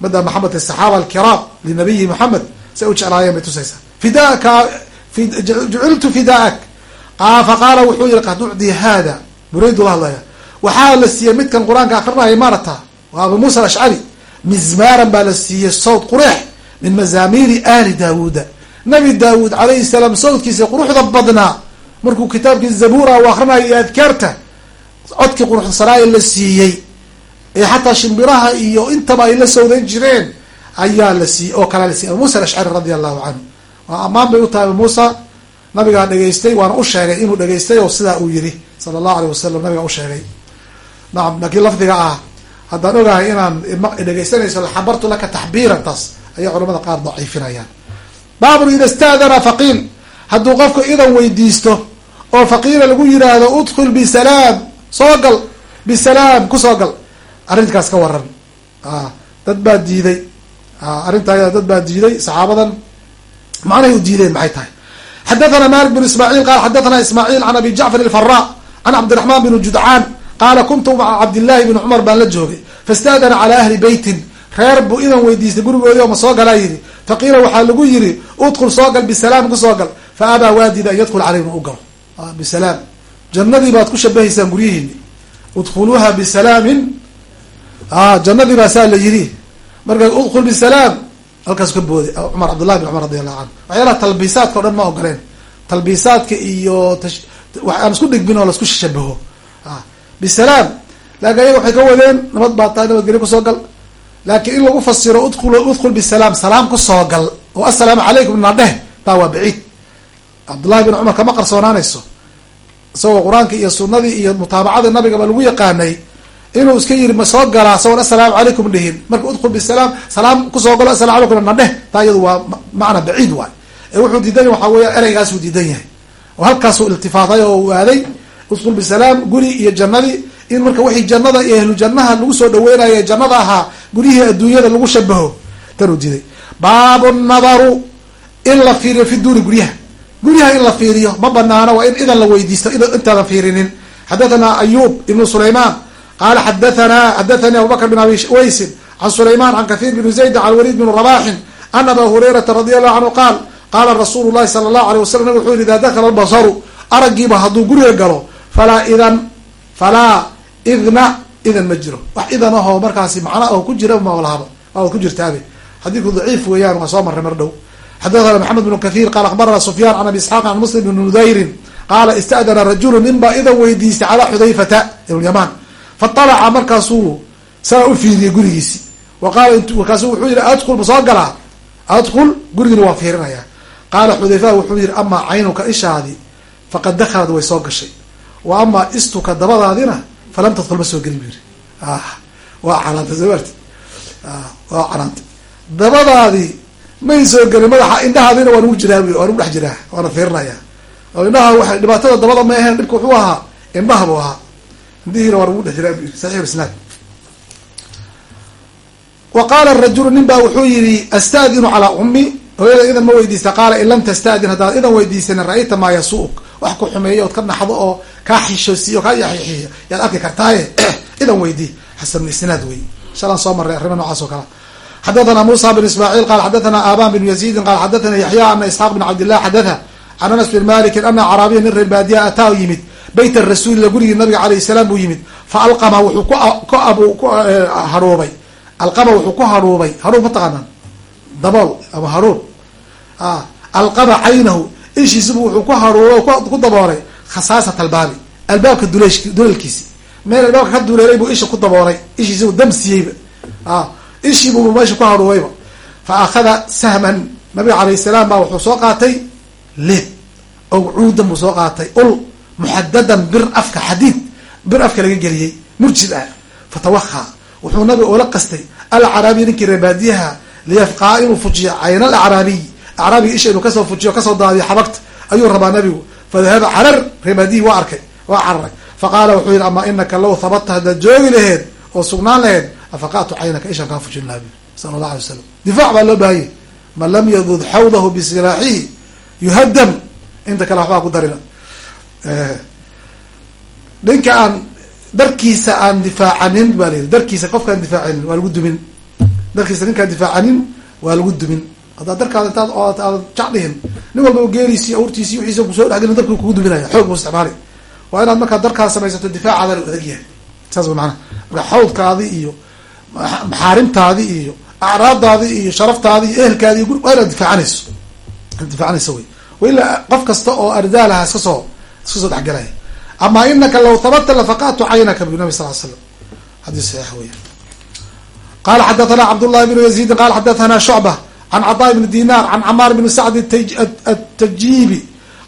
mada maxabat asaxaaba alkiraam linabiyi maxamed say u jeclaayeen bay tusaysaa fidaaka juciltu fidaak. Faqaala wuxuu yihi qad ucdi hada buraydu la hadlaya waxaa la siiyey midkan qur'aanka akrinaya maarata waa abu muusa alashcari mizmaaran baa la siiyey sawt qureex min mazaamiiri ali daawuuda. Nabi daawuud calayhi salaam sawdkiisa quruxda badnaa. Markuu kitaabkii zabuura u akrinayo iyo adkaarta codkii quruxsanaaye la siiyey. Ee xataa shimbiraha iyo intaba ay la sawdan jireen ayaa la siiyey oo kalea la siiyey. Abu muusa alashcari radia allahu canhu. Waa ammaan bay u tahay abu muusa. Nabigaa dhegaystay waana u sheegay inuu dhegaystay oo sidaa uu yihi sala allahu aleyh wasalam nabigaa u sheegay. Nacam laakiin lafdiga ah haddaan ogahay inaan dhegaysanayso xabartu laka taxbiiran taas ayaa culamada qaar daciifinayaan. Baabun ida staadana faqiil. Hadduu qofku idan weydiisto oo faqiila lagu yiraahdo udkul bisalaam. Soo gal. Bisalaam ku soo gal. Arrinkaas ka waran dad baa diiday. Arrinta dad baa diiday saxaabadan. Macnahay u diideen maxay tahay? Xadathana malik bn ismaaciil qala xadathana ismaaciil can abi jacfar alfara can cabdiraxmaan bn judcaan qaala kuntu maca cabdillahi bni cumar baan la joogay. Fastaadana cala ahli beytin. Reer buu idan weydiistay gurigoodii oo ma soo galaa yidhi. Faqiila waxaa lagu yiri udkul soo gal bisalaam ku soo gal. Fa abaa waadida an yadkul caleyh inu u galo. Bisalaam. Jannadii baad ku shabahaysaan guryihiini udkhuluuha bisalaamin. Jannadii baa saa la yidhi. Marka udkul bisalaam. Halkaas ka booday cumar cabdullahi bin cumar radi allahu canhu. Waxyaalaha talbiisaadka o dhan ma ogoleen. Talbiisaadka iyo aan isku dhigbin oo la isku shabaho bisalaam. Laakin ayaga waxay ka wadeen nabad baa tahay nabadgelyo ku soo gal. Laakiin in lagu fasiro udkul udkul bisalaam salaam ku soo gal. Oo assalaamu calaykum na dheh taa waa baciid. Cabdullahi bin cumar kama qarsoonaanayso isagoo qur'aanka iyo sunadii iyo mutaabacadii nabigaba lagu yaqaanay inuu iska yiri ma soo galaa isagoon assalaamu calaykum dhihin. Marka udkul bisalaam salaam ku soo galo asalamu calaykum na dheh. Taa iyadu waa macna baciid waay. Ee wuxuu diidan yahy waxaa weya ereygaasuu diidan yahay. Oo halkaasuu iltifaaday oo aaday udkul bisalaam guri iyo jannadii in marka wixii jannada iyo ahlu jannaha lagu soo dhaweynayo jannada ahaa guryihii adduunyada lagu shabaho tanuu diiday baabu nadaru in la fiiriyo fi duuri guryaha guryaha in la fiiriyo ma banaano waa in idan la weydiisto intaadan fiirinin. Xadathana ayub ibnu sulayman qala xadathana xadathani abubakr bin abi waysin can sulayman can kathir bn zayd can waliid bn rabaxin an aba hurayrata radi allahu canhu qaal qaala rasuulu llahi sala allahu alay wasalam nabig wuxuu yihi ida dakala albasaru araggiiba hadduu guriga galo falaa idan falaa idna idan ma jiro. Wax idan ahoo markaasi macna oo ku jira malahaba waa ku jirtaabe xadiidku daciif weeyaan waa soo marray mar dhow. Xadathana maxamed bnu kathir qaala akhbarana sufyan can abi isxaaq can muslim bn nudayrin qaala ista'dana rajulu nin baa idan weydiistay calaa xudayfata ibn yamaan. Faalaca markaasuu saa u fiiriyey gurigiisi. Wa qaala markaasu wuxuu yihi adkul ma soo galaa? Adkul gurigiina waa fiirinaya qaala xudayfa wuxuu yihi amaa caynuka ishaadi faqad dakhalad way soo gashay wa amaa istuka dabadaadina falam tadkul ma soo gelin bu yihi waa canaantay soo marti waa canaantay dabadaadii may soo gelin madaxa indhahaadina waa nugu jiraa bu waa nugu dhex jiraa waana fiirinaya oo indhaha waa dhibaatada dabada ma aheen dhibka wuxuu ahaa indhaha buu ahaa. Indihiina waa lagu dhex jira saxiix isnaad. Wa qaala rajulu nin baa wuxuu yihi astadinu calaa ummi. Hooyada idan ma weydiista qaala in lam tastadin. Haddaad idan weydiisanin ra'ayta maa yasuuk wax ku xumeeya ood ka naxdo oo kaa xishoosiyo kaa yaxiixiyo yaad arki kartaaye? Idan weydii isnaad wey shalaan soo maray arrima noocaas oo kale. Xadathana musa bn ismaaciil qala xadathana aban bn yaziidin qala xadathana yaxya ana isxaaq bn cabdillah xadatha can anas bin malikin ana caraabiya nin reer baadiya ataa yimid. Beyt rasuulila gurigii nabiga alayh salaam buu yimid. Fa alqama wuxuu ku ku haruubay. Alqama wuxuu ku haruubay. Haruub mataqaanaa dabool ama haruub? Alqama caynahu ishiisibu wuxuu ku haruuba ku daboolay khasaasat albaabi albaabka duleelkiisi. Meel albaabka ka duleelay buu isha ku daboolay ishiisibu dam siiyeyba. Ishiibubu meesha ku haruubayba fa akhada sahman nabiga alayh salaam baa wuxuu soo qaatay leeb ow cuudan buu soo qaatay ul muxadadan bir afka xadiid bir afka laga geliyey murjid ah. Fatawakha wuxuu nabiga ula qastay alcaraabiy ninkii reebaadiyaha liyafqaa inuu fujiyo cayn alacraabiy acraabiga isha inuu ka soo fujiyo ka soo daadiyo xabagta ayuu rabaa nabigu fadahaba carar reebaadiyi waa arkay waa cararay. Faqaala wuxuu yihi ama inaka law habata haddaad joogi laheed oo sugnaan laheed afaqatu caynaka ishaan kaa fujin laha sala allah alay wasalam difaac baa loo baahayay man lam yadud xawdahu bisilaaxihi yuhadam inta kale waxbaa ku darina. Ninka aan darkiisa aan difaacanin baa la yidhi. Darkiisa qofkaan difaacanin waa lagu dumin. Darkiisa ninkaan difaacanin waa lagu dumin haddaad darkaada intaad aada jacdhihin nin walba geeliisi awrtiisi wixiisa ku soo dhexgelin darku kugu duminaya xoog buu isticmaali. Waa inaad markaa darkaad samaysato difaacaada u adag yahay. Saas wa maanaa marka xawdkaadi iyo maxaarimtaadi iyo acraabdaadi iyo sharaftaadi iyo ehelkaadi iyo waa inaad difaacanayso. Difaacanayso wey wailaa qof kasta oo ardaalaha iska soo soo dhexgalaya. Ama inaka law habata lafaqatu caynaka bu nabi sal slam xadis saxiix weya qala xadathana cabdullahi bnu yaziidin qala xadathana shucba can cadaa bni dinar can camaar bni sacd atajiibi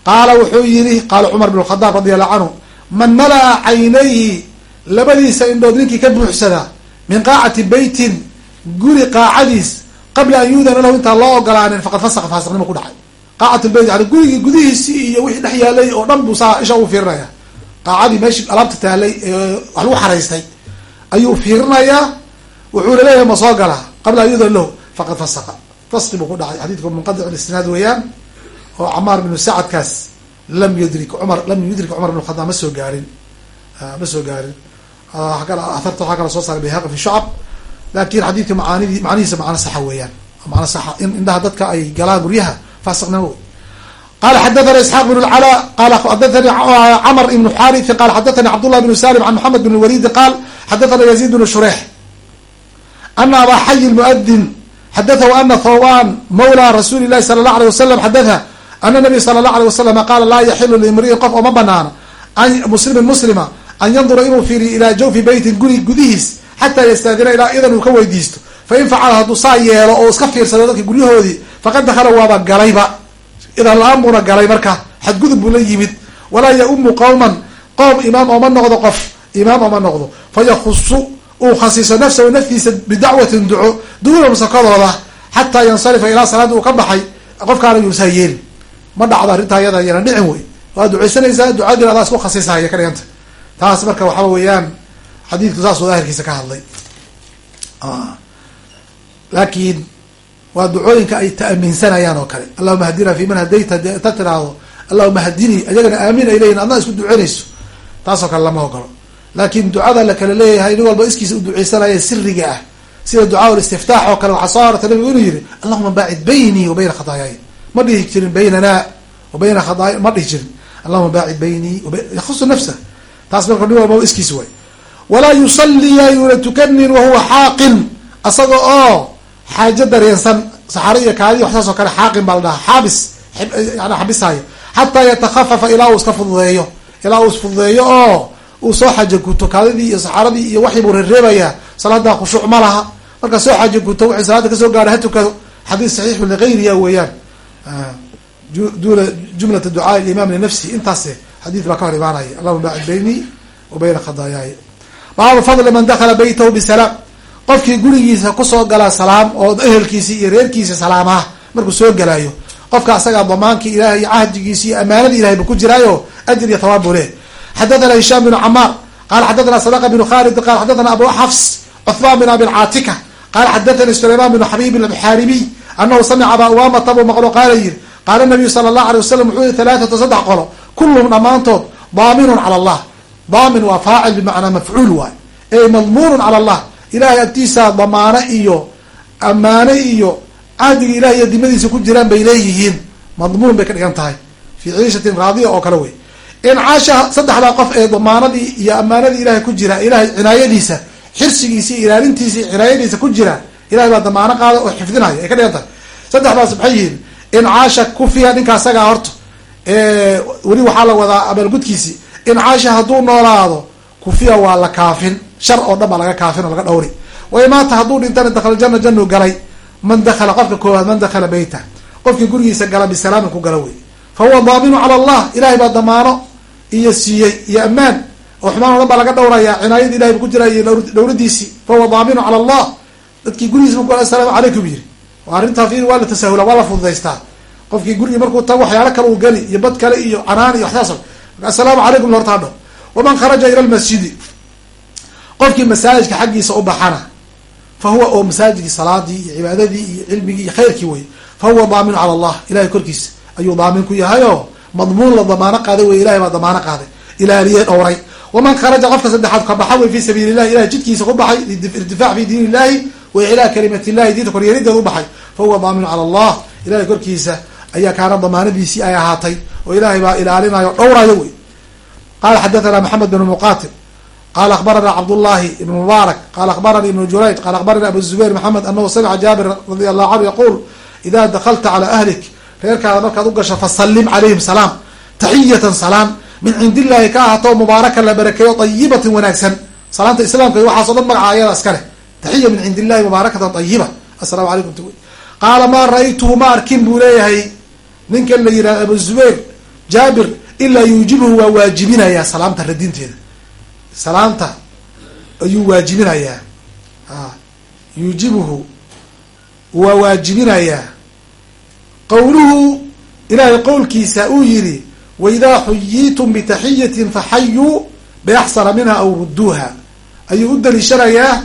qaala wuxuu yihi qaala cumar bn khadaab radi allahu canhu man malaa caynayhi labadiisa indhood ninkii ka buuxsadaa min qaacati beytin guri qaacadiis qabla an yuudana lahu intaan loo ogolaanin faqad fasaqa faasiqnimo ku dhacay qaacat lbeyt yani gurigii gudihiisii iyo wixii dhex yaalay oo dhan buu saa isha ugu fiirinaya qaacadii meeshii alaabta taalay wax lagu xaraystay ayuu fiirinayaa wuxuuna leeyahay ma soo galaa qabla an yuudana lahu faqad fasaqa fasqi buu ku dhacay. Xadiidku munqadic isnaad weeyaan oo camaar binu sacadkaas lam yudrik cumar lam yudrik cumar bn khadaab ma soo gaarin. Ma soo gaarin. Aharta waxaa kala soo saaray bayhaqi fi shucab. Laakin xadiidka macaanidii macnihiisa macno saxa weeyaan. Macno saxa in indhaha dadka ay galaan guryaha faasiqnimo wey qala xadathana isxaaq bn lcala qala xadathani camr ibnu xariثi qala xadathani cabdullah bn salim an moxamed bn walidi qaal xadathana yaziid bn shurex ana aba xayi muadin xadatahu ana thawban mawla rasuuli lahi sala اlah alيه wasalam xadatha ana nabiy sala اlah alيه wasalam qaala laa yaxilu liimriin qof oo ma banaana muslimin muslima an yandura inuu fiiriyo ilaa jawfi beytin guri gudihiis xataa yastaadina ilaa idan uu ka weydiisto fain facala hadduu saa yeelo oo iska fiirsado dadka guryahoodii faqad dakala waaba galayba idan la-aan buuna galay marka xadgudub buu la yimid walaa yaumu qowman qowm imaam ooma noqdo qof imaam ooma noqdo fayakusu uu khasiiso nafsahu naftiisa bidacwatin duco duuna masakadooda xataa yansarifa ilaa salaada uu ka baxay qofkaana yuusaa yeelin ma dhacdo arrintaa iyada yana dhicin wey. Waa ducaysanaysaa ducadin adaa isku khasiisahaya ka dhiganta. Taas marka waxaa weeyaan xadiidku saasuu daahirkiisa ka hadlay. Laakiin waa ducooyinka ay ta'amiinsanayaan oo kale. Allahuma hadina fi man hadayta ta tiraahdo allahuma hadinii ayagana aamin ay leyihin adna isku duceynayso taasoo kale lama ogolo laakin ducada la kale leeyahay nin walba iskiisa u duceysanaya siriga ah. Sida ducaa listiftaax oo kale waxaa soo arortay nabigu inuu yihi allahuma baacid baynii wa bayna khadaayaaya ma dhihi jirin baynana wa bayna khadaaya ma dhihi jirin. Allahuma baacid baynii yahusu nafsa. Taas marka nin walba iskiisa way walaa yusaliya yuuna tukanin wahuwa xaaqin. Asaga oo xaajo dareensan saxaro iyo kaadi wax saas oo kale xaaqin baa la dhahaa. Xaabis yani xabisaayo xataa yatakhafafa ilaa uu iska fududeeyo. Ilaa uu isfududeeyo oo uu soo xaajo guto kaadidii iyo saxaradii iyo waxii buu reereebayaa salaadaa khushuuc ma laha. Markaa soo xaajo guto wixii salaada ka soo gaara ha tukado. Xadiis saxiixu ligayriya weeyaan. Jumlata ducaa imaam linafsi intaas xadiid baa ka hor imaanaya. Allahuma baacid baynii wa bayna khadaayaaya baabu fadli man dakala beytahu bisalaam. Qofkii gurigiisa ku soo gala salaam oo ehelkiisi iyo reerkiisa salaamaha markuu soo galayo qofka asagaa damaankii ilahay iyo cahdigiisi iyo amaanadii ilahay buu ku jiraayo ajir iyo thawaab buu leh xadathana hishaam bnu camaar qala xadathana sadqa bnu khalid qala xadathana abu xafs cuثman bin abi caatika qala xadathani sulayman bn xabib alxaaribiy anahu samica aba umamata buu maqlo qaala yiri qaala nabiyu sala allahu alay wasalam wuxuu yihi halaathata saddex qolo kulluhum dhammaantood daaminun cala allah daamin waa faacil bimacnaa mafcuul waay ey madmuunun cala allah ilahay agtiisa damaano iyo ammaane iyo cahdiga ilahay iyo dimadiisa ku jiraan bay leeyihiin madmuun bay ka dhigan tahay fii ciishatin raadiya oo kale wey in caasha saddexdaa qof ee damaanadii iyo ammaanadii ilahay ku jira ilahay cinaayadiisa xirsigiisa iyo ilaalintiisa cinaayadiisa ku jira ilahay baa damaano qaada oo xifdinaya. Ay ka dhigan tahay. Saddexdaas maxay yihiin in caasha kufiya ninka asagaa horta weli waxaa la wadaa abaalgudkiisi in caasha hadduu noolaado kufiya waa la kaafin. Shar oo dhan baa laga kaafin oo laga dhawri way maanta hadduu dhintana dakhala jana janu galay man dakala qofka koowaad man dakala beyta qofkii gurigiisa gala bisalaamin ku gala wey fa huwa daaminu cala allah. Ilahay baa damaano iyo siiyey iyo ammaan. Oo xumaan o dhan baa laga dhawraya cinaayada ilahay bu ku jira iyo dhawradiisii fa huwa daaminu cala allah. Dadkii gurigiisa marku asalaamu calaykum yiri arrintaa fi waa la tasahula waa la fududaystaa. Qofkii gurigii markuu tago waxyaalo kale uu geli iyo bad kale iyo canaan iyo waxsaas assalaamu calaykum horta hadho waman kharaja ila lmasjidi qofkii masaajidka xaggiisa u baxana fa huwa oo masaajidkii salaadii iyo cibaadadii iyo cilmigii iyo khayrkii wey fa huwa daaminu cala allah. Ilahay korkiisa ayuu daamin ku yahay oo madmuun la damaano qaaday wey ilahay baa damaano qaaday ilaaliye dhowray waman kharaja qofka saddexaad ka baxa wey fi sabiili llahi ilahay jidkiisa ku baxay irtifaac fi diin illahi wa iclaa kalimat illahi diinta koryeerideeda u baxay. Fa daaminu cala allah. Ilahay korkiisa ayaa kaana damaanadiisii ay ahaatay oo ilahay baa ilaalinayo o dhowrayo wey. Qala xadathana maxamed bn muqatil qala akhbarana cabdullahi ibn mubaarak. Qala akhbarani ibnu jurayj. Qala akhbarani abu zubayr maxamed anahu samica jaabir radi allahu canhu yaquul ida dakalta cala ahlik reerkaada markaad u gasho fasalim calayhim salaam taxiyatan salaam min cindi illahi ka ahato mubaarakan la barakeeyo ayibatin wanaagsan. Salaanta islaamka waxaaso dhan magaca ayada iska leh. Taxiya min cindi illahi mubaarakatan ayiba assalamu calaykum t qaala maa ra'aytuhu ma arkin buu leeyahay. Ninkan la yihahdo abu zubayr jaabir ilaa yuujibuhu waa waajibinayaa salaamta radinteeda. Salaamta ayuu waajibinayaa. Yuujibuhu waa waajibinayaa qowluhu ilaahay qowlkiisa uu yihi waidaa xuyiitum bitaxiyatin faxayuu biaxsana minha aw rudduuha. Ayuu u daliishanayaa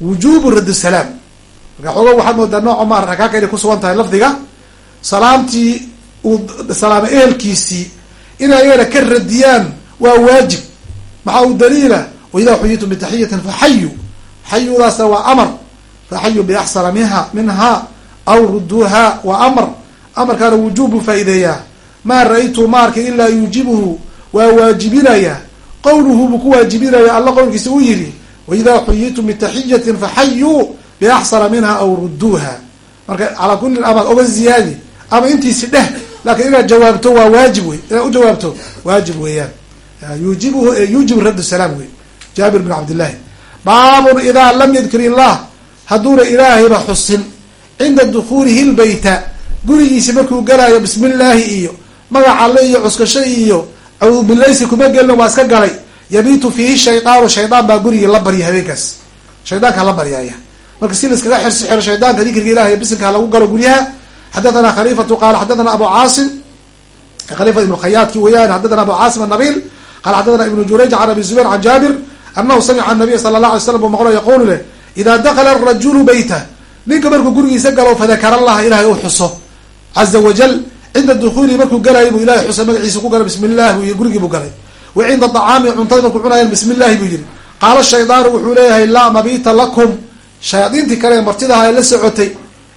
wujubu radd salaam. Marka xooga waxaad moodaa nooco ma rakaaka inay kusugan tahay lafdiga salaamtii uu salaamo ehelkiisii inay ayagana ka radiyaan waa waajib. Maxaa u daliila? Waidaa xuyitum bitaxiyatin faxayu xayudaasna waa amar. Faxayu biaxsana minha minha aw rudduuha waa amar amarkaana wujuub buu faa'ideeyaa maa ra'aytu ma arkin ilaa yuujibuhu waa waajibinayaa qowluhu buu ku waajibinaya alla qowlkiisa uu yihi waidaa xuyitum bitaxiyatin faxayuu biaxsana minha aw rudduuha. Marka calaa kullin amaad oga ziyaadi ama intiisi dheh laakiin inaad jawaabto waa waajib wey. Inaad u jawaabto waajib weeyaan. Yuujibuhu yuujibu radd salaam wey. Jaabir bin cabdillahi baabun idaa lam yadkir illah hadduuna ilaahayba xusin. Cinda dukuulihi lbeyta gurigiisi markuu galaayo bismi illaahi iyo magac alle iyo cuskasho iyo awbilaysi kuma gelin waa iska galay. Yabiitu fiihi shaydaanu shaydaan baa gurigii la barya habeenkaas. Shaydaanka la baryaaya. Marka si laiskaga xirsi xiro shaydaanka dikrika ilahay bisinka lagu galo guryaha. Xadathana khaliifatu qaala xadathana abu caasim. Khalifa ibnu khayaadki weyaan xadathana abu caasim anabil qala xadathana ibnu jurayj can abi zubayr can jaabir anahu samica anabiya sala la alay slam buu maqlo yaqulu leh idaa dakala arajulu beyta ninka markuu gurigiisa galo fadakara allaha ilahay uu xuso caza wajal cinda dukuulihi markuu galayo buu ilahay xusa magaciisa ku galay bismi llah buy gurigii buu galay wa cinda acaami cuntada markuu cunayan bismi llahi buu yihi qaala shaydaanu wuxuu leeyahay laa mabita lakum shayaadiintii kale martidaha ee la socotay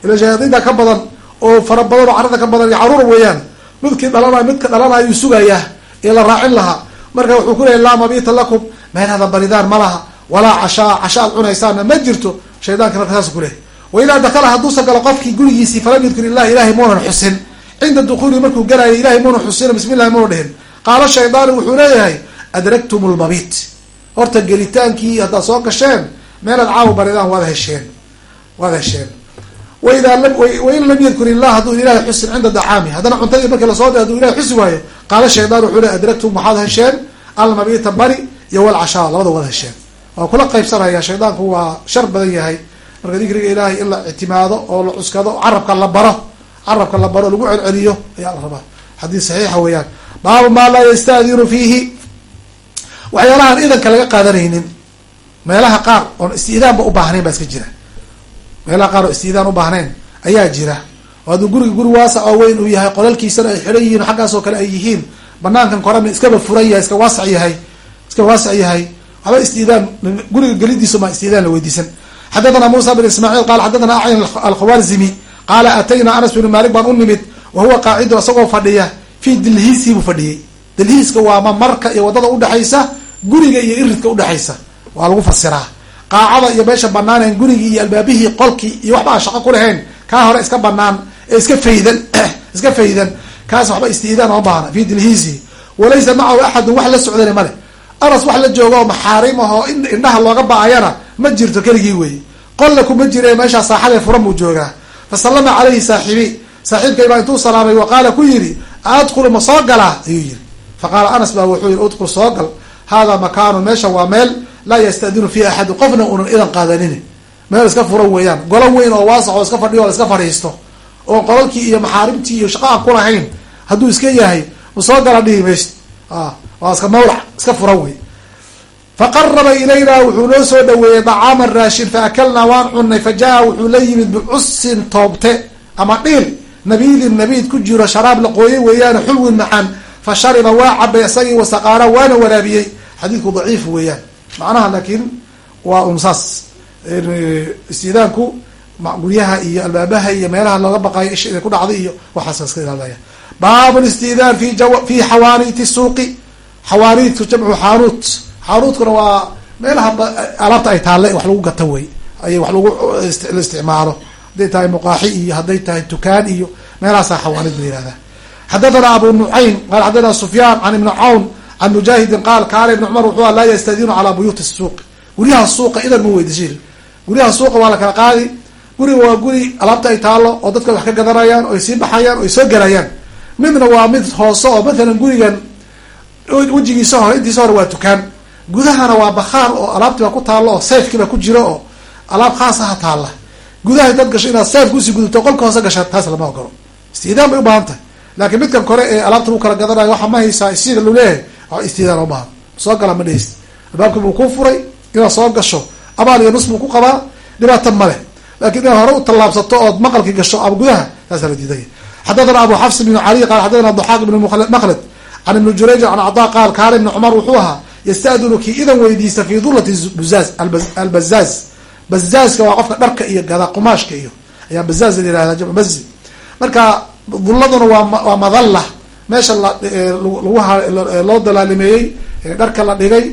ila shayaadiinta ka badan oo fara badan oo carada ka badan iyo carruur weeyaan midkii dhalana midka dhalana ayuu sugayaa ee la raacin lahaa marka wuxuu ku leeyahy laa mabita lakum meelhada baridaan ma laha walaa cashaa casha ad cunaysaanna ma jirto shaydaanka marka saas ku lehay wa idaa dakala hadduusa galo qofkii gurigiisii falam yudkir illah ilahay muunan xusin. Cinda dukuulihi markuu galayo ilahay muunan xusin bismi llahi muuna dhihin qaala shaydaanu wuxuu leeyahay adraktum lmabit horta gelitaankii haddaad soo gasheen meelaad caawa baridaan waad hesheen waad hesheen. Waidaa wain lam yadkur illah hadduu ilahay xusin cinda dacaami. Haddana cuntadii markii la soo day haduu ilahay xusi waayo qaala shaydaan wuxuu le adraktum waxaad hesheen? Almabita bari iyo walcashaa labada waad hesheen. Waa kula qaybsanaya shaydaanku waa shar badan yahay marka dikriga ilaahay in la ictimaado oo la cuskado carabka la baro carabka la baro lagu celceliyo ayaa la rabaa. Xadiis saxiixa weeyaan. Baabu maa laa yastadinu fiihi. Waxyaalahaan idanka laga qaadanaynin meelaha qaar oon istiidaanba ubaahnayn baa iska jira. Meelaha qaar oo istiidaan ubaahnayn ayaa jira. Oo hadduu guriga guri waasac oo weyn uu yahay qolalkiisana ay xidhan yihiin xaggaas oo kale ay yihiin banaankan korena iskaba furan yahay iska waasac yahay iska waasac yahay. Waxba istiidaan guriga gelidiisu ma istiidaan la weydiisan xadathana muusa bin ismaaciil qaala xadathana acyan alkhawarzimi qaala atayna anas binu maalik baan u nimid wa huwa qaacidu isagoo fadhiya fii dilhiisii buu fadhiyey dilhiiska waa mamarka iyo waddada udhexaysa guriga iyo iridka udhexaysa waa lagu fasiraa qaacada iyo meesha banaaneen gurigii iyo albaabihii qolkii iyo waxba aan shaqo ku lahayn kaa hore iska banaan ee iska faydan iska faydan kaas waxba istiidaan oo baahna fi dilhiisi walaysa macahu axadun wax la socdani male anas wax la jooga oo maxaarim ahoo indhaha looga ba'ayana ma jirto keligii weeye qolla kuma jire meeshaa saaxadee furan buu joogaa. Fa sallama calayhi saaxibi. Saaxiibkay baa intuu salaamay wa qaala ku yidhi adkhulu ma soo galaa? ayuu yihi fa qaala anas baa wuxuu yihi udkhul soo gal. Haadaa makaanu meesha waa meel laa yastadinu fi axadin qofna unan idan qaadanin. Meel iska furan weeyaan. Golo weyn oo waasax oo iska fadhiyo o iska fadhiisto. Oo qolalkii iyo maxaarimtii iyo shaqa aan kulahayn hadduu iska yahay ma soo gala dhihi maysid waa iska mawlac iska furan wey faqaraba ilayna wuxuu noo soo dhaweeyey dacaaman raashin faakalnaa waan cunay fa jaa wuxuu la yimid bicusin toobte ama dhiil. Nabiidin nabiid ku jiro sharaab la qooyay weeyaan xulwin macaan. Fa shariba waa cabay isagii wasaqaana waana waraabiyey. Xadiidku daciif weeyaan. Macnaha laakiin waa un saas istiidaanku guryaha iyo albaabaha iyo meelaha looga baqayo isha inay ku dhacdo iyo waxaas iska ilaalaya. Baabu istidaan fi xawaaniiti suuqi. Xawaaniitku jamcu xaanuut xaanuutkuna waa meelaha alaabta ay taalle wax lagu gata wey ay wax lagu la isticmaalo. Hadday tahay muqaaxi iyo hadday tahay tukaan iyo meelahaasaa xawaaniid la yihahda xadathana abu nucaym qala xadathana sufyaan can ibni cawn can mujaahidin qaal kaana ibni cumar wuxuu laa yastadinu calaa buyuuti suuq. Guryaha suuqa idan mu weydishin guryaha suuqa waa la kala qaadi. Guriga waa guri alaabta ay taalo oo dadka wax ka gadanayaan oo ay sii baxayaan oo ay soo gelayaan. Midna waa mid hoose oo mathalan gurigan wejigiisa hore intiisa hore waa tukaan gudahana waa bakhaar oo alaabtii baa ku taalo oo sayfkiiba ku jiro oo alaab khaas aha taalla. Gudaha dad gasho inaad sayfka u sii gudubto qolka hoose gasha taas lama ogolo istiidaan bay ubaahan tahay. Laakiin midkan kore ee alaabta lagu kala gadanayo waxa ma haysaa sida lu leeyahay waa istiidaan ubaahan soo gala ma dhehist albaabkii buu ku furay inaad soo gasho abaal iyo nus buu ku qabaa dhibaata ma leh. Lakin inaad hore u tallaabsato ood maqalki gasho ama gudaha taasaa la diidaya xadathana abu xafs bn cali qala xadathana daxaaq ibn maqled can ibni jurayj can cadaa qaal kaana ibni cumar wuxuu ahaa yastadinu kii idan weydiista fi dulati buzaaz albazaaz bazaaska waa qofka dharka iyo gada qumaashka iyo ayaa bazaaz la yihahda jamc bazi marka dulladuna waa waa madalla. Meesha loo dalaalimeeyey dharka la dhigay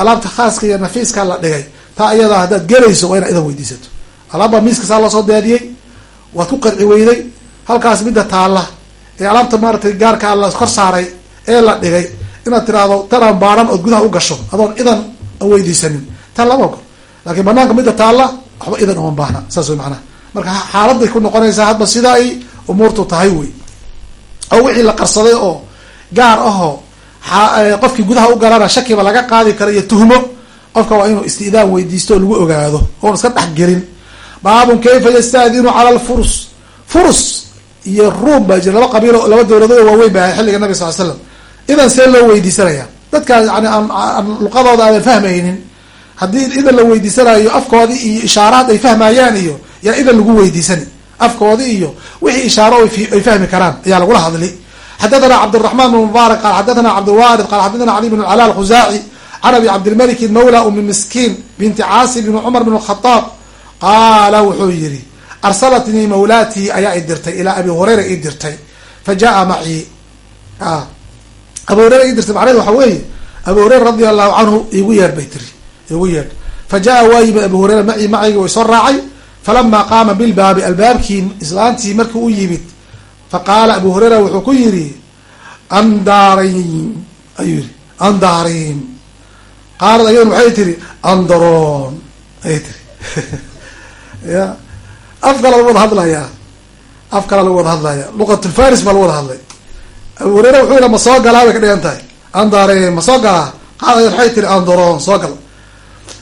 alaabta khaaska iyo nafiiska la dhigay taa iyadaa haddaad gelayso waa inaad idan weydiisato. Alaabbaa miiska saa loo soo daadiyey waad ku qarci weyday halkaas midda taalla ee alaabta maaratay gaarkaa la kor saaray ee la dhigay inaad tiraahdo tanaan baaran ood gudaha u gasho adoon idan weydiisanin. Tan lama ogol. Laakiin banaanka midda taalla waxba idan uma baahna. Saas wey macnaha. Marka xaaladay ku noqonaysaa hadba sida ay umuurtu tahay wey. Oo wixii la qarsaday oo gaar ahoo qofkii gudaha u galana shakiba laga qaadi karo iyo tuhmo qofka waa inuu istidaan weydiisto oo lagu ogaado oon iska dhexgelin baabun kayfa yastadinu cala lfurus furus iyo ruum baa jira. Laba qabiilo laba dawladood oo waaweyn ba ahay xilliga nabi sal l slam idan see loo weydiisanaya dadkaa yani aan luqadooda aadan fahmaynin haddii idan la weydiisanayo afkoodii iyo ishaaraad ay fahmayaan iyo yaa idan lagu weydiisani afkoodii iyo wixii ishaaro ay fahmi karaan ayaa lagula hadli. Xadathana cabdiraxman bn mubaarak qaal xadathana cabdilwaarid qaal xadathana cali bn calal khusaaci can abi cabdilmaliki mawla umi miskiin binti caasim bn cumar bn khadaab qaala wuxuu yihi arsalatnii mawlaatii ayaa i dirtay ilaa abi hurayra i dirtay fa jaa macii ah abu hurayra ii dirtay macnaheed waxa weeye abu hurayra radi allahu canhu igu yeedh bay tiri igu yeedh fa jaa waa yimid abu hurayra macii macayga way soo raacay. Falama qaama bilbaabi albaabkii islaantii markii u yimid faqaala abu hurayra wuxuu ku yidhi andarin ayuu yihi andarin qaalad ayaduna waxay tiri andaron ayay tiri. Ya af kala lagu wada hadlayaa af kala lagu wada hadlaya luqatulfaris baa lagu wada hadlay abu wuxuu yihi ma soo galaa? Bay ka dhigan tahay. Andarin ma soo galaa? Qaalad ayad waxay tiri andaron soo gal.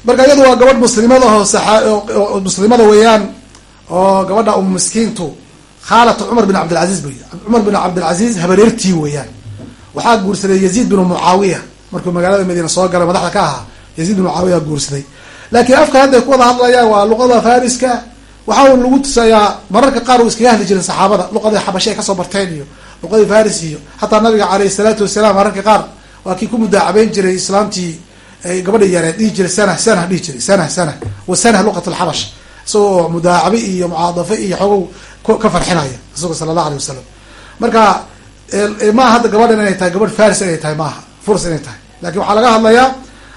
Marka iyadu waa gabadh muslimada oo saaa muslimada weeyaan oo gabadha um miskiintu khaalata cumar bin cabdilcaziz bay cumar bin cabdilcaziz habareertii weeyaan. Waxaa guursaday yaziid binu mucaawiya. Markuu magaalada madiina soo galay madaxda ka ahaa yaziid bin mucaawiya guursaday. Laakiin afka hadday ku wada hadlayaan waa luqada fariska waxaa lagu tusayaa mararka qaar uu iskaga hadli jiray saxaabada luqadii xabashi ay ka soo barteen iyo luqadii faris iyo xataa nabiga caleyhi salaatu wasalaam mararka qaar waa kii ku mudaacabeyn jiray islaamtii gabadha yareed dhihi jiray sana sana dhihi jiray sana sana wa sana luqat lxabash isagoo mudaacabe iyo mucaadafe iyo xoogow ka farxinaya isago sala allah alay wasalam marka maaha hadda gabadhan inay tahay gabadh faris inay tahay maaha furs inay tahay. Lakin waxaa laga hadlayaa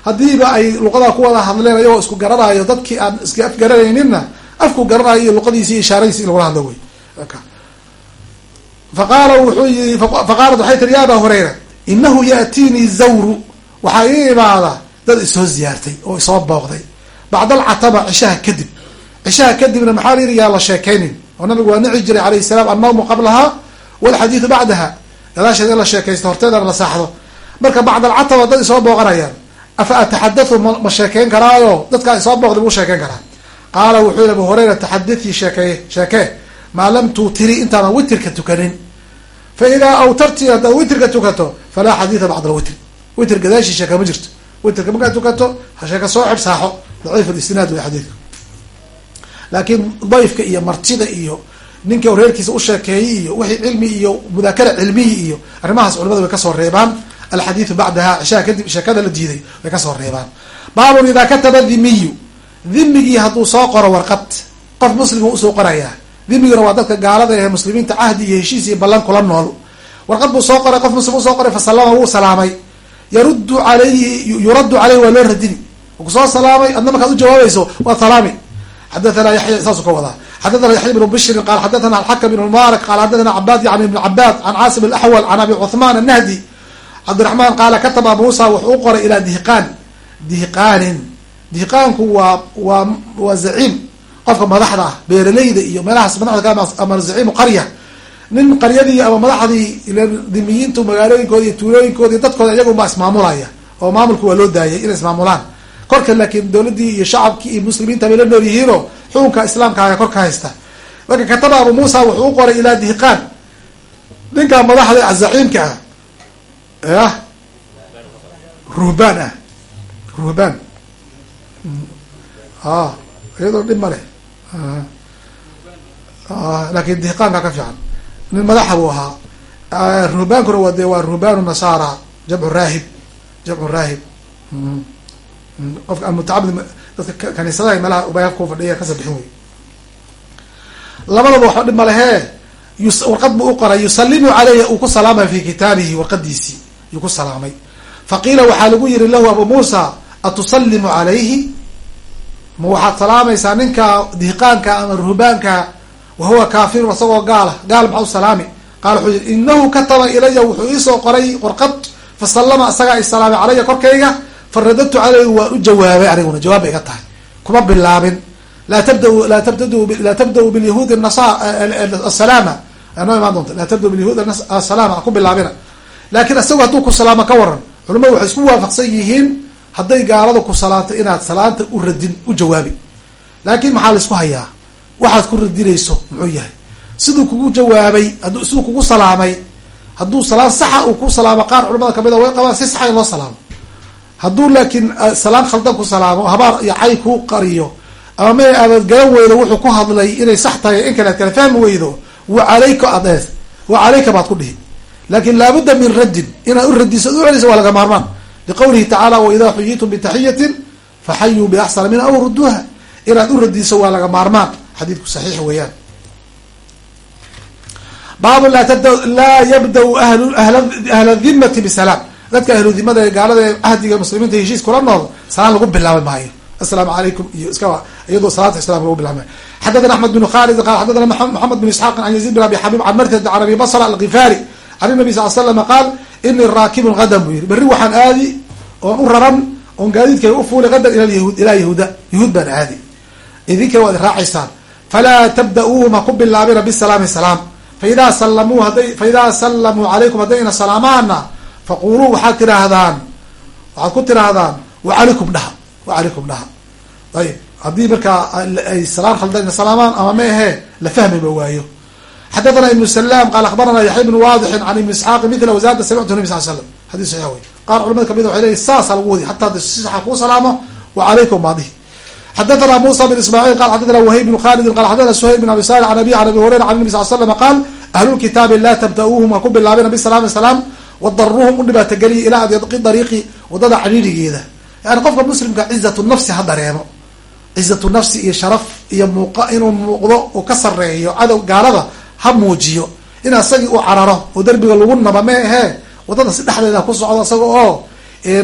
haddiiba ay luqadaa ku wada hadleen ayagoo isku garanayo dadkii aan iska afgaranayninna afku garanayo iyo luqadiisi ishaaradiisi in lagula hadlo wey faqaala wuxuu yii faqaalat waxay tiri ya aba hurayra inahu yaatiinii zawru waxaa ii imaada dad isoo ziyaartay oo isoo booqday bacd alcataba cishaha kadib cishaha kadibna maxaa la yidhi yaa la sheekaynin oo nabigu waa nici jiray alayh salaam annawmu qablaha walxadiidu bacdaha gadaasheed in la sheekaysto horteedana la saaxdo marka bacd alcataba dad isoo booqanayaan afa ataxaddathu ma sheekeyn karaayo dadkaa isoo booqday muu sheekeyn karaa qaala wuxuu yihi abu hurayra taxadatii sheekeye sheekee maa lam tuutiri intaadan witirka tukanin fa idaa awtarti haddaad witirka tukato falaa xadiida bacd alwitr witr gadaashii sheeka ma jirto witrka markaad tukato sheeka soo xidh saaxo daciif alisnaad wey xadiidka laakiin dayfka iyo martida iyo ninka reerkiisa u sheekeeyey iyo wixii cilmi iyo mudaakara cilmiyi iyo arrimahaas culimada way ka soo reebaan alxadiidu bacdaha cishaha kadib sheekada la diiday way ka soo reebaan baabun idaa kataba dhimiyu dhimigii hadduu soo qoro warqad qof muslima u soo qorayaa dhimiguna waa dadka gaalada ee muslimiinta cahdi iyo heshiis iyo ballan kula nool. Warqad buu soo qoray qof muslim u soo qoray fasalama wuu salaamay. Yaruddu alayhi yuraddu caleyhi waa loo radini. Kusoo salaamay adna markaad ujawaabayso waa salaami. Xadathana yaya saasuu ka wadaa. Xadathana yaxya bnu bishrin qaal xadathana alxakam ibn mubaarak qaal xadathana cabaad yani ibn cabaad can caasim alaxwal can abi cuthmaan annahdi. Cabdiraxmaan qaala kataba muusa wuxuu u qoray ilaa dihqaan. Dihqaanin. Dihqaanku waa waa waa zaciim qofka madaxda ah beeralayda iyo meelahaas madaxda ka ama zaciimu qarya. Nin qaryadii ama madaxdii dimiyiintu magaalooyinkooda iyo tuulooyinkooda iyo dadkooda iyagunbaa ismaamulaya oo maamulku waa loo daayay inay ismaamulaan. Korka laakiin dowladdii iyo shacabkii iyo muslimiinta bay la nool yihiinoo xukunka islaamkaaga kor ka haysta. Marka kataba abu muusa wuxuu u qoray ilaa dihqaan. Ninkaa madaxda zaciimka ah yah ruhbaan ah ruhbaan. A iyadoo dhib ma leh laakin dihqaanka ka fiican. Nin madaxa buu ahaa. Ruhbaankuna waa de waa ruhbaanu nasaara jamcu raahib jamcu raahib. Qofka almutacabid dadka kaniisadaha meelaha ubaya ku fadhiya ka soo bixin wey labadaba waxba dhib ma lehee warqad buu u qoray yusalimu caleyhi uu ku salaamay fi kitaabihi warqadiisii yuu ku salaamay. Faqiila waxaa lagu yihi lahu abu muusa atusalimu calayhi ma waxaad salaamaysaa ninka dihqaanka ama ruhbaanka? Wahuwa kaafirun isagoo gaala gaal maxaa u salaami? Qaala wuxuu yii inahu kataba ilaya wuxuu iisoo qoray warqad fasalama isagaa i salaamay calaya korkayga faradadtu caleyhi waan u jawaabay aniguna jawaab bay iga tahay. Kuma bilaabin. Laa tabda laa tabtad laa tabda-u bilyahuudi asalaama noo imaan doonta laa tabda bilyahuud asalaama ha ku bilaabina. Laakin isagu hadduu ku salaamo ka waran culimadu waxay isku waafaqsan yihiin hadday gaalada ku salaanto inaad salaanta u radin u jawaabi. Laakin maxaa la isku hayaa? Waxaad ku radinayso muxuu yahay. Siduu kugu jawaabay siduu kugu salaamay hadduu salaan saxa uu ku salaamo qaar culamada ka mid a way qabaan si saxa in loo salaamo. Hadduu laakiin salaan khaldan ku salaamo habaar iyo cay ku qariyo ama ma aadad garan weydo wuxuu ku hadlay inay sax tahay in kale ad kala fahmi weydo wa calayka adees wa calayka baad ku dhihi. Lakin laabudda min raddin inaad u radiso ad u celiso waa laga maarmaan liqawlihi tacaala waidaa xuyitum bitaxiyatin faxayuu biaxsana min aw ruduuha inaad u radiso waa laga maarmaan xadiidku saxiix weeyaan baabu laa yabda-u ahla dhimati bisalaam dadka ahlu dimada ee gaalada ee ahdiga muslimiinta heshiis kula nool salaan lagu bilaabi maayo asalaamu calaykum iyo iska iyadoo salaata islamka lagu bilaabmay xadadana axmed bin khalid qal xadadana maxamed bin isxaaq an yaziid bin abi xabib can martad can abi basra algifaari can nabi sal slama qaal inii raakibun gadan buu yihi berri waxaan aadi oon u raran oon gaadiidkay gadan ila yahuud ilaa yahuuda. Yahuud baan aadi. Idinka waad raacaysaan. Falaa tabda-uuhum ha ku bilaabina bisalaami salaam faidaa salamuu haday faidaa sallamuu calaykum haddayna salaamaana faquluu waxaad tiraahdaan waxaad ku tiraahdaan wacalaykum dhaha wacalaykum dhaha. Ayib haddii markaa ay salaan khaldana salaamaan ama ma ahee la fahmi ma waayo xadathana ibnu salaam qaal akhbarana yaxya ibnu waadixin can ibni isxaaqi mila wazaada samictu nabi sal slam haddii saxiix wey qaar culamada ka mid waxay leeyihiin saasaa lagu wadi hataa da si saxa kuu salaamo wa calaykum baadihi xadathana musa bin ismaaciil qal xadathana wahayb bn khalidin qal xadathana suhayl bin abi salih an abi an abi hurayra an nabi sal slm qaal ahlulkitaabi laa tabda-uuhum ha ku bilaabina bisalaami salaam wadaruuhum u dhibaatogeliya ilaa adyaqi dariiqi waddada cariirigeeda yani qofka muslimka cizatu nafsi ha dareemo cizatu nafsi iyo sharaf iyo muuqa inuu muuqdo uu ka sareeyo cadow gaalada ha muujiyo in asagii u cararo oo derbiga lagu naba me ahee waddada si dhexdeeda ku socdo isaga oo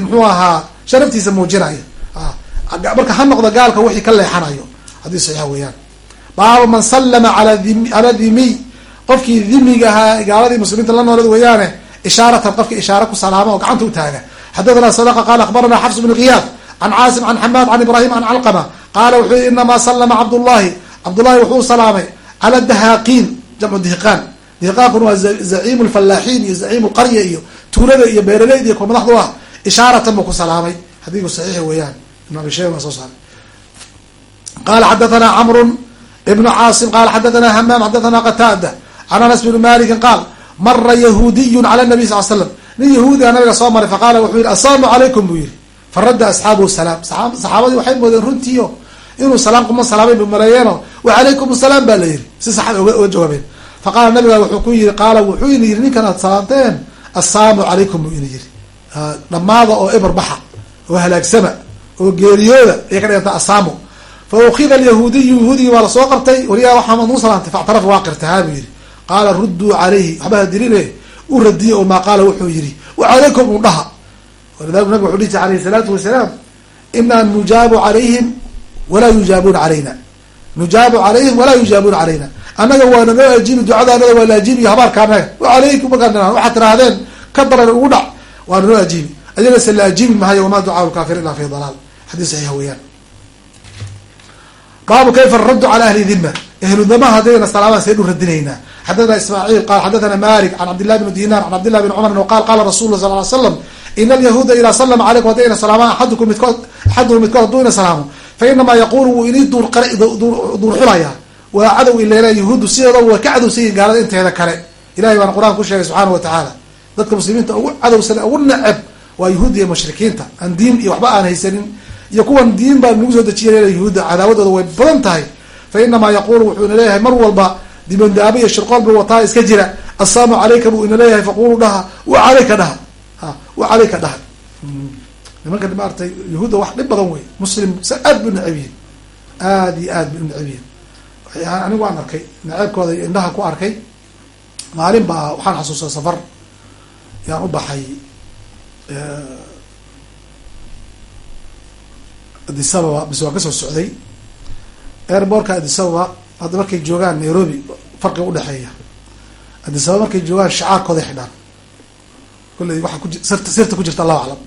muxuu ahaa sharaftiisa muujinayo marka ha noqdo gaalka wixii ka leexanayo. Haddii saxiixa weeyaan. Baabu man sallama ala ala qofkii dhimigahaa gaaladii muslimiinta la noolad weeyaane ishaaratan qofki ishaare ku salaama oo gacanta u taaga. Xadathana sadaqa qala akhbarana xafs bn kiyaad can caasim can xamaad can ibrahim can calqama. Qaala wuxuu yihi inamaa sallama cabdullahi cabdullahi wuxuu salaamay cala dahaaqiin jamcu dihiqaan dihiqaankuna waa zaciimu lfallaaxiin iyo zaciimu lqarya iyo tuulada iyo beeraleyda iyo kuwa madaxdu ah. Ishaaratan buu ku salaamay. Xadiiku saxiixi weeyaan. Ibn abi shayba soo saaray. Qala xadathana camru ibnu caasim qala xadathana hamaam xadathana qataada. Can anas bni malikin qaal mara yahuudiyun cala nabiy sal slam nin yahuudiga nabiga soo maray faqaala wuxuu yihi assalaamu calaykum buu yihi faradda asxaabuhu salaam. Saxaabadii waxay moodeen runtiio inuu salaam kuma salaamay bu maleeyeeno wacalaykum asalaam baa la yihi si saxad oga jawaabeen faqaala nabiga wuxuu ku yihi qaala wuxuu ina yihi ninkan aad salaamteen assalaamu calaykum buu ina yihi dhamaada oo eber baxa oo halaagsama oo geeriyooda ayay ka dhiganta asaamu fa ukida alyahuudiyu yahuudigii waa la soo qabtay waliyaa waxaa nuu salaamtay factarafa waa qirtahaa buu yihi qaala rudduu calayhi. Waxba hadiline u radiye oo maa qaala wuxuu yihi wacalaykum un dhaha. Walidalika nabig wuxuu dhihi jir alayhi salaatu wasalaam inaa nujaabu calayhim walaa yujaabuuna calayna. Nujaabu calayhim walaa yujaabuuna calayna. Annaga waana noo ajiibi ducada annaga waa la ajiibiyo habaarka annaga. Wacalaykum markaa waxaad tirahdeen ka daran ugu dhac waana noo ajiibi ayagase la ajiibi mahayo wamaa ducaa lkaafir ila fi dalaal. Xadiis saxiixa weeyaan. Baabu kayfa raddu cala ahli dhima ahlu dhamaha haddayna salaamaan seedhu radinaynaa xadathana ismaaciil qaal xadathana malik can cabdillahi bni dinar can cabdillahi bni cumar qaal qaala rasul la sal ly slam ina alyahuuda idaa salama calaykum haddayna salaamaan axadukum midkood axaduhum midkood hadduu ina salaamo fa inamaa yaqulu wuu inii duur duurxulaya waa cadow ileena yahuuddu sideeda waa ka cadowsayihin gaalada inteeda kale. Ilahay baana qur'aanka ku sheegay subxaana wa tacaala dadka muslimiinta ugu cadowsan ugu neceb waa yahuud iyo mushrikiinta. Aan diin iyo waxba aan haysanin. Iyo kuwan diin baa nagu soo dejiyay yahuudda cadaawadooda way badan tahay. Fa inamaa yaqulu wuxuu leeyahay mar walba dibandaabo iyo shirqool buu wataa iska jira. Assalaamu calayka buu ina leeyahay faqulu dhaha wa calayka dhaha. Ha wa calayka dhaha nimanka maaratay yahuudda wax dhib badan wey muslim s aad bu necab yihiin aad iyo aad bu necab yihiin anigu waan arkay naceebkooda iyo indhaha ku arkay. Maalin baa waxaan xasuustaa safar. Yaan u baxay adisababa bis waa ka soo socday. Airbortka adisababa hadda markay joogaan nairobi farqiga udhexeeya adisababa markay joogaan shacaarkooday xidhaan kolley waaa ku sirta sirta ku jirta allahu aclam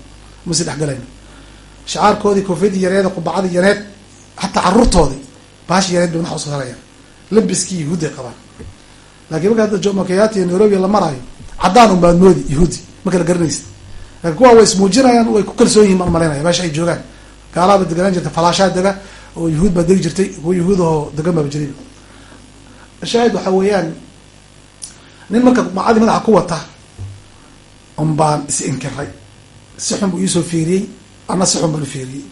ma si dhexgalayno shacaarkoodii koofiyadii yareeda qubacadii yareed hataa caruurtoodii baashi yareed bay madaxa u soo harayaan labiskii yahuuday qabaan. Laakiin marka hadda jomo kenyatta iyo nairobi la maraayo caddaan un baad moodi yahuudi ma kala garanaysa laakiin kuwa way ismuujinayaan way ku kalsoon yihiin maan malaynaya meesha ay joogaan. Gaalaaba deganaan jirta falaashaa dega oo yahuud baa degi jirtay kuwa yahuud oo degan baaba jiray. Shaahid waxa weeyaan nin marka macadii madaxa ku wata un baan is inkiray si xun buu iisoo fiiriyey ana si xun baan u fiiriyey.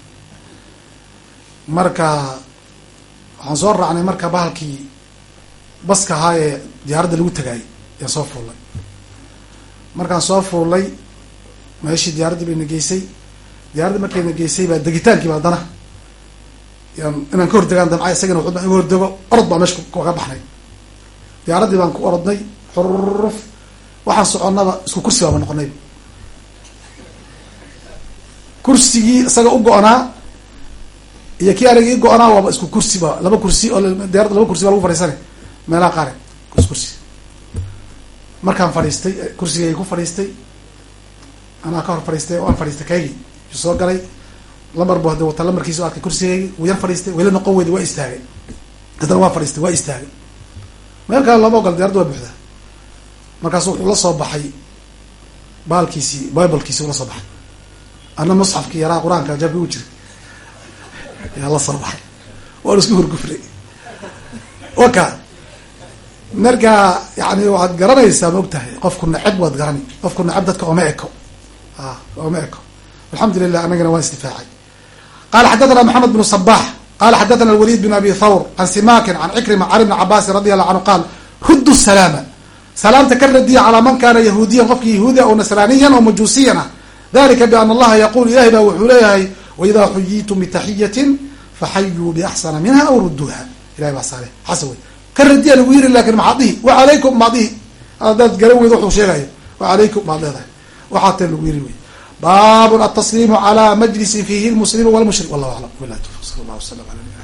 Marka waxaan soo raacnay marka bahalkii baska ahaa ee diyaaradda lagu tagaayay ayaan soo fuullay markaan soo fuullay meeshii diyaaraddii bayna geysay diyaaraddi markayna geysay baa degitaankiiba haddana yan inaan ka hordegaan damca isagana wuxuu iga hordego orod baa meesha kaga baxnay. Diyaaraddii baan ku orodnay xuruf waxaan soconnaba isku kursi baaba noqonayba kursigii isaga u go-naa iyo kii aniga ii go-naa waaba isku kursiba laba kursi oo diyarada laba kursi baa lagu fadhiisana meelaha qaare is kursi. Markaan fadhiistay kursigay ku fadhiistay anaa ka hor fadhiistay waan fadhiistay kaygii yu soo galay. Lamar bu hada wata lamarkiisa arkay kursigaygi wuu yar fadhiistay wayla noqon weyda waa istaagay. Haddana waa fadhiistay waa istaagay. Meel kale looma ogol diyarada waa buuxdaa markaasu wuxuu la soo baxay baalkiisii biblkiisi ula soo baxay ana musxafkii yaraa qur'aanka u jiray. Ayaa la soo baxay isku horgufray waka marka yani waxaad garanaysaa ma qofku neceb waad garani. Qofku neceb dadka oma eko. Ma eko. Alxamdu lilah anagana waan isdifaacay. Qala xadathana maxamed bnu sabax qala xadathana alwalid bin abi thawr can simakin can cikrima can ibni cabaasin radi allahu canhu qaal ruddu salaama. Salaamta ka radiya calaa man kana yahuudiyan qofki yahuudia o nasraaniyan oo majuusiyan ah dalika biana allaha yaqul ilahay baa wuxuu leeyahay waidaa xuyitum bitaxiyatin faxayuu biaxsana minha aw ruduuha ilahay baa saale xasan wey ka radiya lagu yiri laakiin maxaad dhihi? Wacalaykum maad dhihi? Hadaad garan weyd wuxuu sheegayo wacalaykum maad leedahay waxaa tee lagu yiri wey baabun atasliimu cala majlisin fiihi lmuslimu walmushrik wallahu aclam bilahi tawfiq sala allah waslam ala